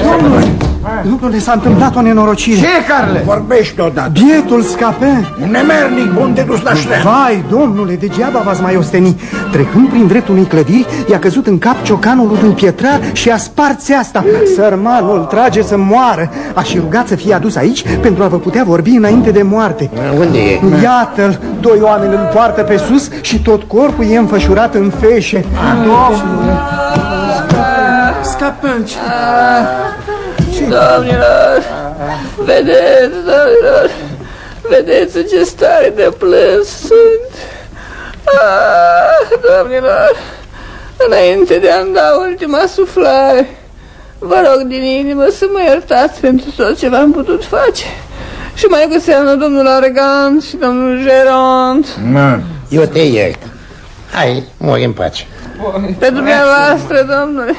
Domnule, s-a întâmplat o nenorocire. Ce, Carle? Vorbește odată Bietul scape. Un nemernic bun de dus la șleam Vai, domnule, degeaba v-ați mai osteni. Trecând prin dreptul unei clădiri, i-a căzut în cap ciocanul unui pietrar și a spart asta. Sărmanul trage să moară. A și rugat să fie adus aici pentru a vă putea vorbi înainte de moarte. Unde e? Iată-l, doi oameni îl poartă pe sus și tot corpul e înfășurat în feșe. Scapăm. Domnilor, vedeți, domnilor, vedeți în ce stare de plâns sunt. Ah, domnilor, înainte de a-mi da ultima suflare, vă rog din inimă să mă iertați pentru tot ce v-am putut face. Și mai cu seamă domnul Argant și domnul Geront. Eu te iert. Hai, mori în pace. Pe dumneavoastră, domnule,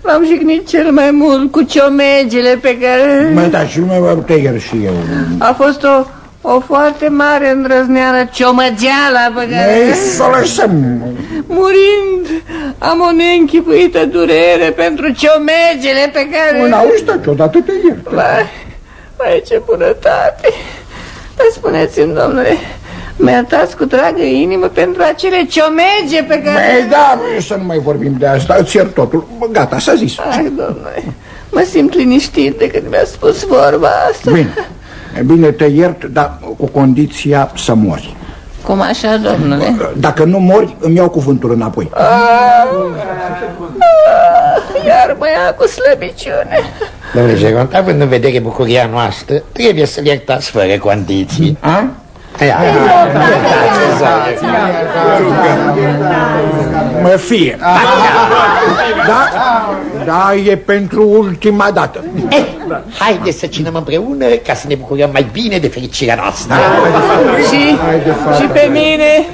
v-am jignit cel mai mult cu ciomegele pe care... Mă, da, și mă te iert și eu. A fost o, o foarte mare îndrăzneală ciomăgeala pe care... Ei, să o lăsăm. Murind, am o neînchipuită durere pentru ciomegele pe care... În auzi, taci, odată te iert Vai, vai, ce bunătate! Dar spuneți-mi, domnule, mă iertați cu dragă inimă pentru acele ciomege pe care... Ei, da, să nu mai vorbim de asta, îți iert totul Gata, s-a zis Ai, domnule, mă simt liniștit de când mi-a spus vorba asta. Bine, e bine, te iert, dar cu condiția să mori Cum așa, domnule? Dacă nu mori, îmi iau cuvântul înapoi Ah, Iar mă ia cu slăbiciune. Domnule Geront, având în vedere bucuria noastră, trebuie să-l iertați fără condiții. A? Ia, Mă fie. Da, da, e pentru ultima dată. Eh, haideți să cinăm împreună ca să ne bucurăm mai bine de fericirea noastră. Și, și pe mine,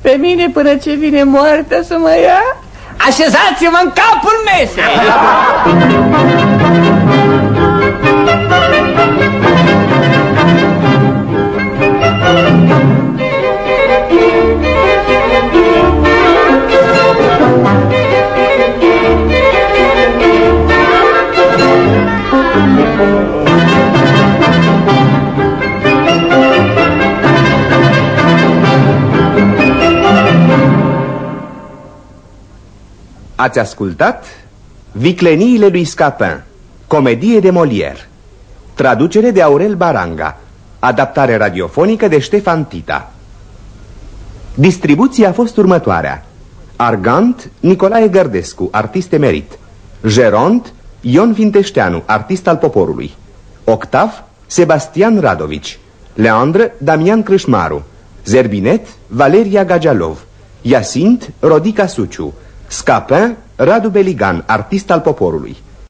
pe mine până ce vine moartea să mă ia, așezați-vă în capul mesei! (laughs) Ați ascultat Vicleniile lui Scapin Comedie de Molière. Traducere de Aurel Baranga Adaptare radiofonică de Ștefan Tita. Distribuția a fost următoarea. Argant, Nicolae Gărdescu, artist emerit. Geront, Ion Vinteșteanu, artist al poporului. Octav, Sebastian Radovici. Leandră, Damian Crâșmaru. Zerbinet, Valeria Gagialov Iasint, Rodica Suciu. Scapin, Radu Beligan, artist al poporului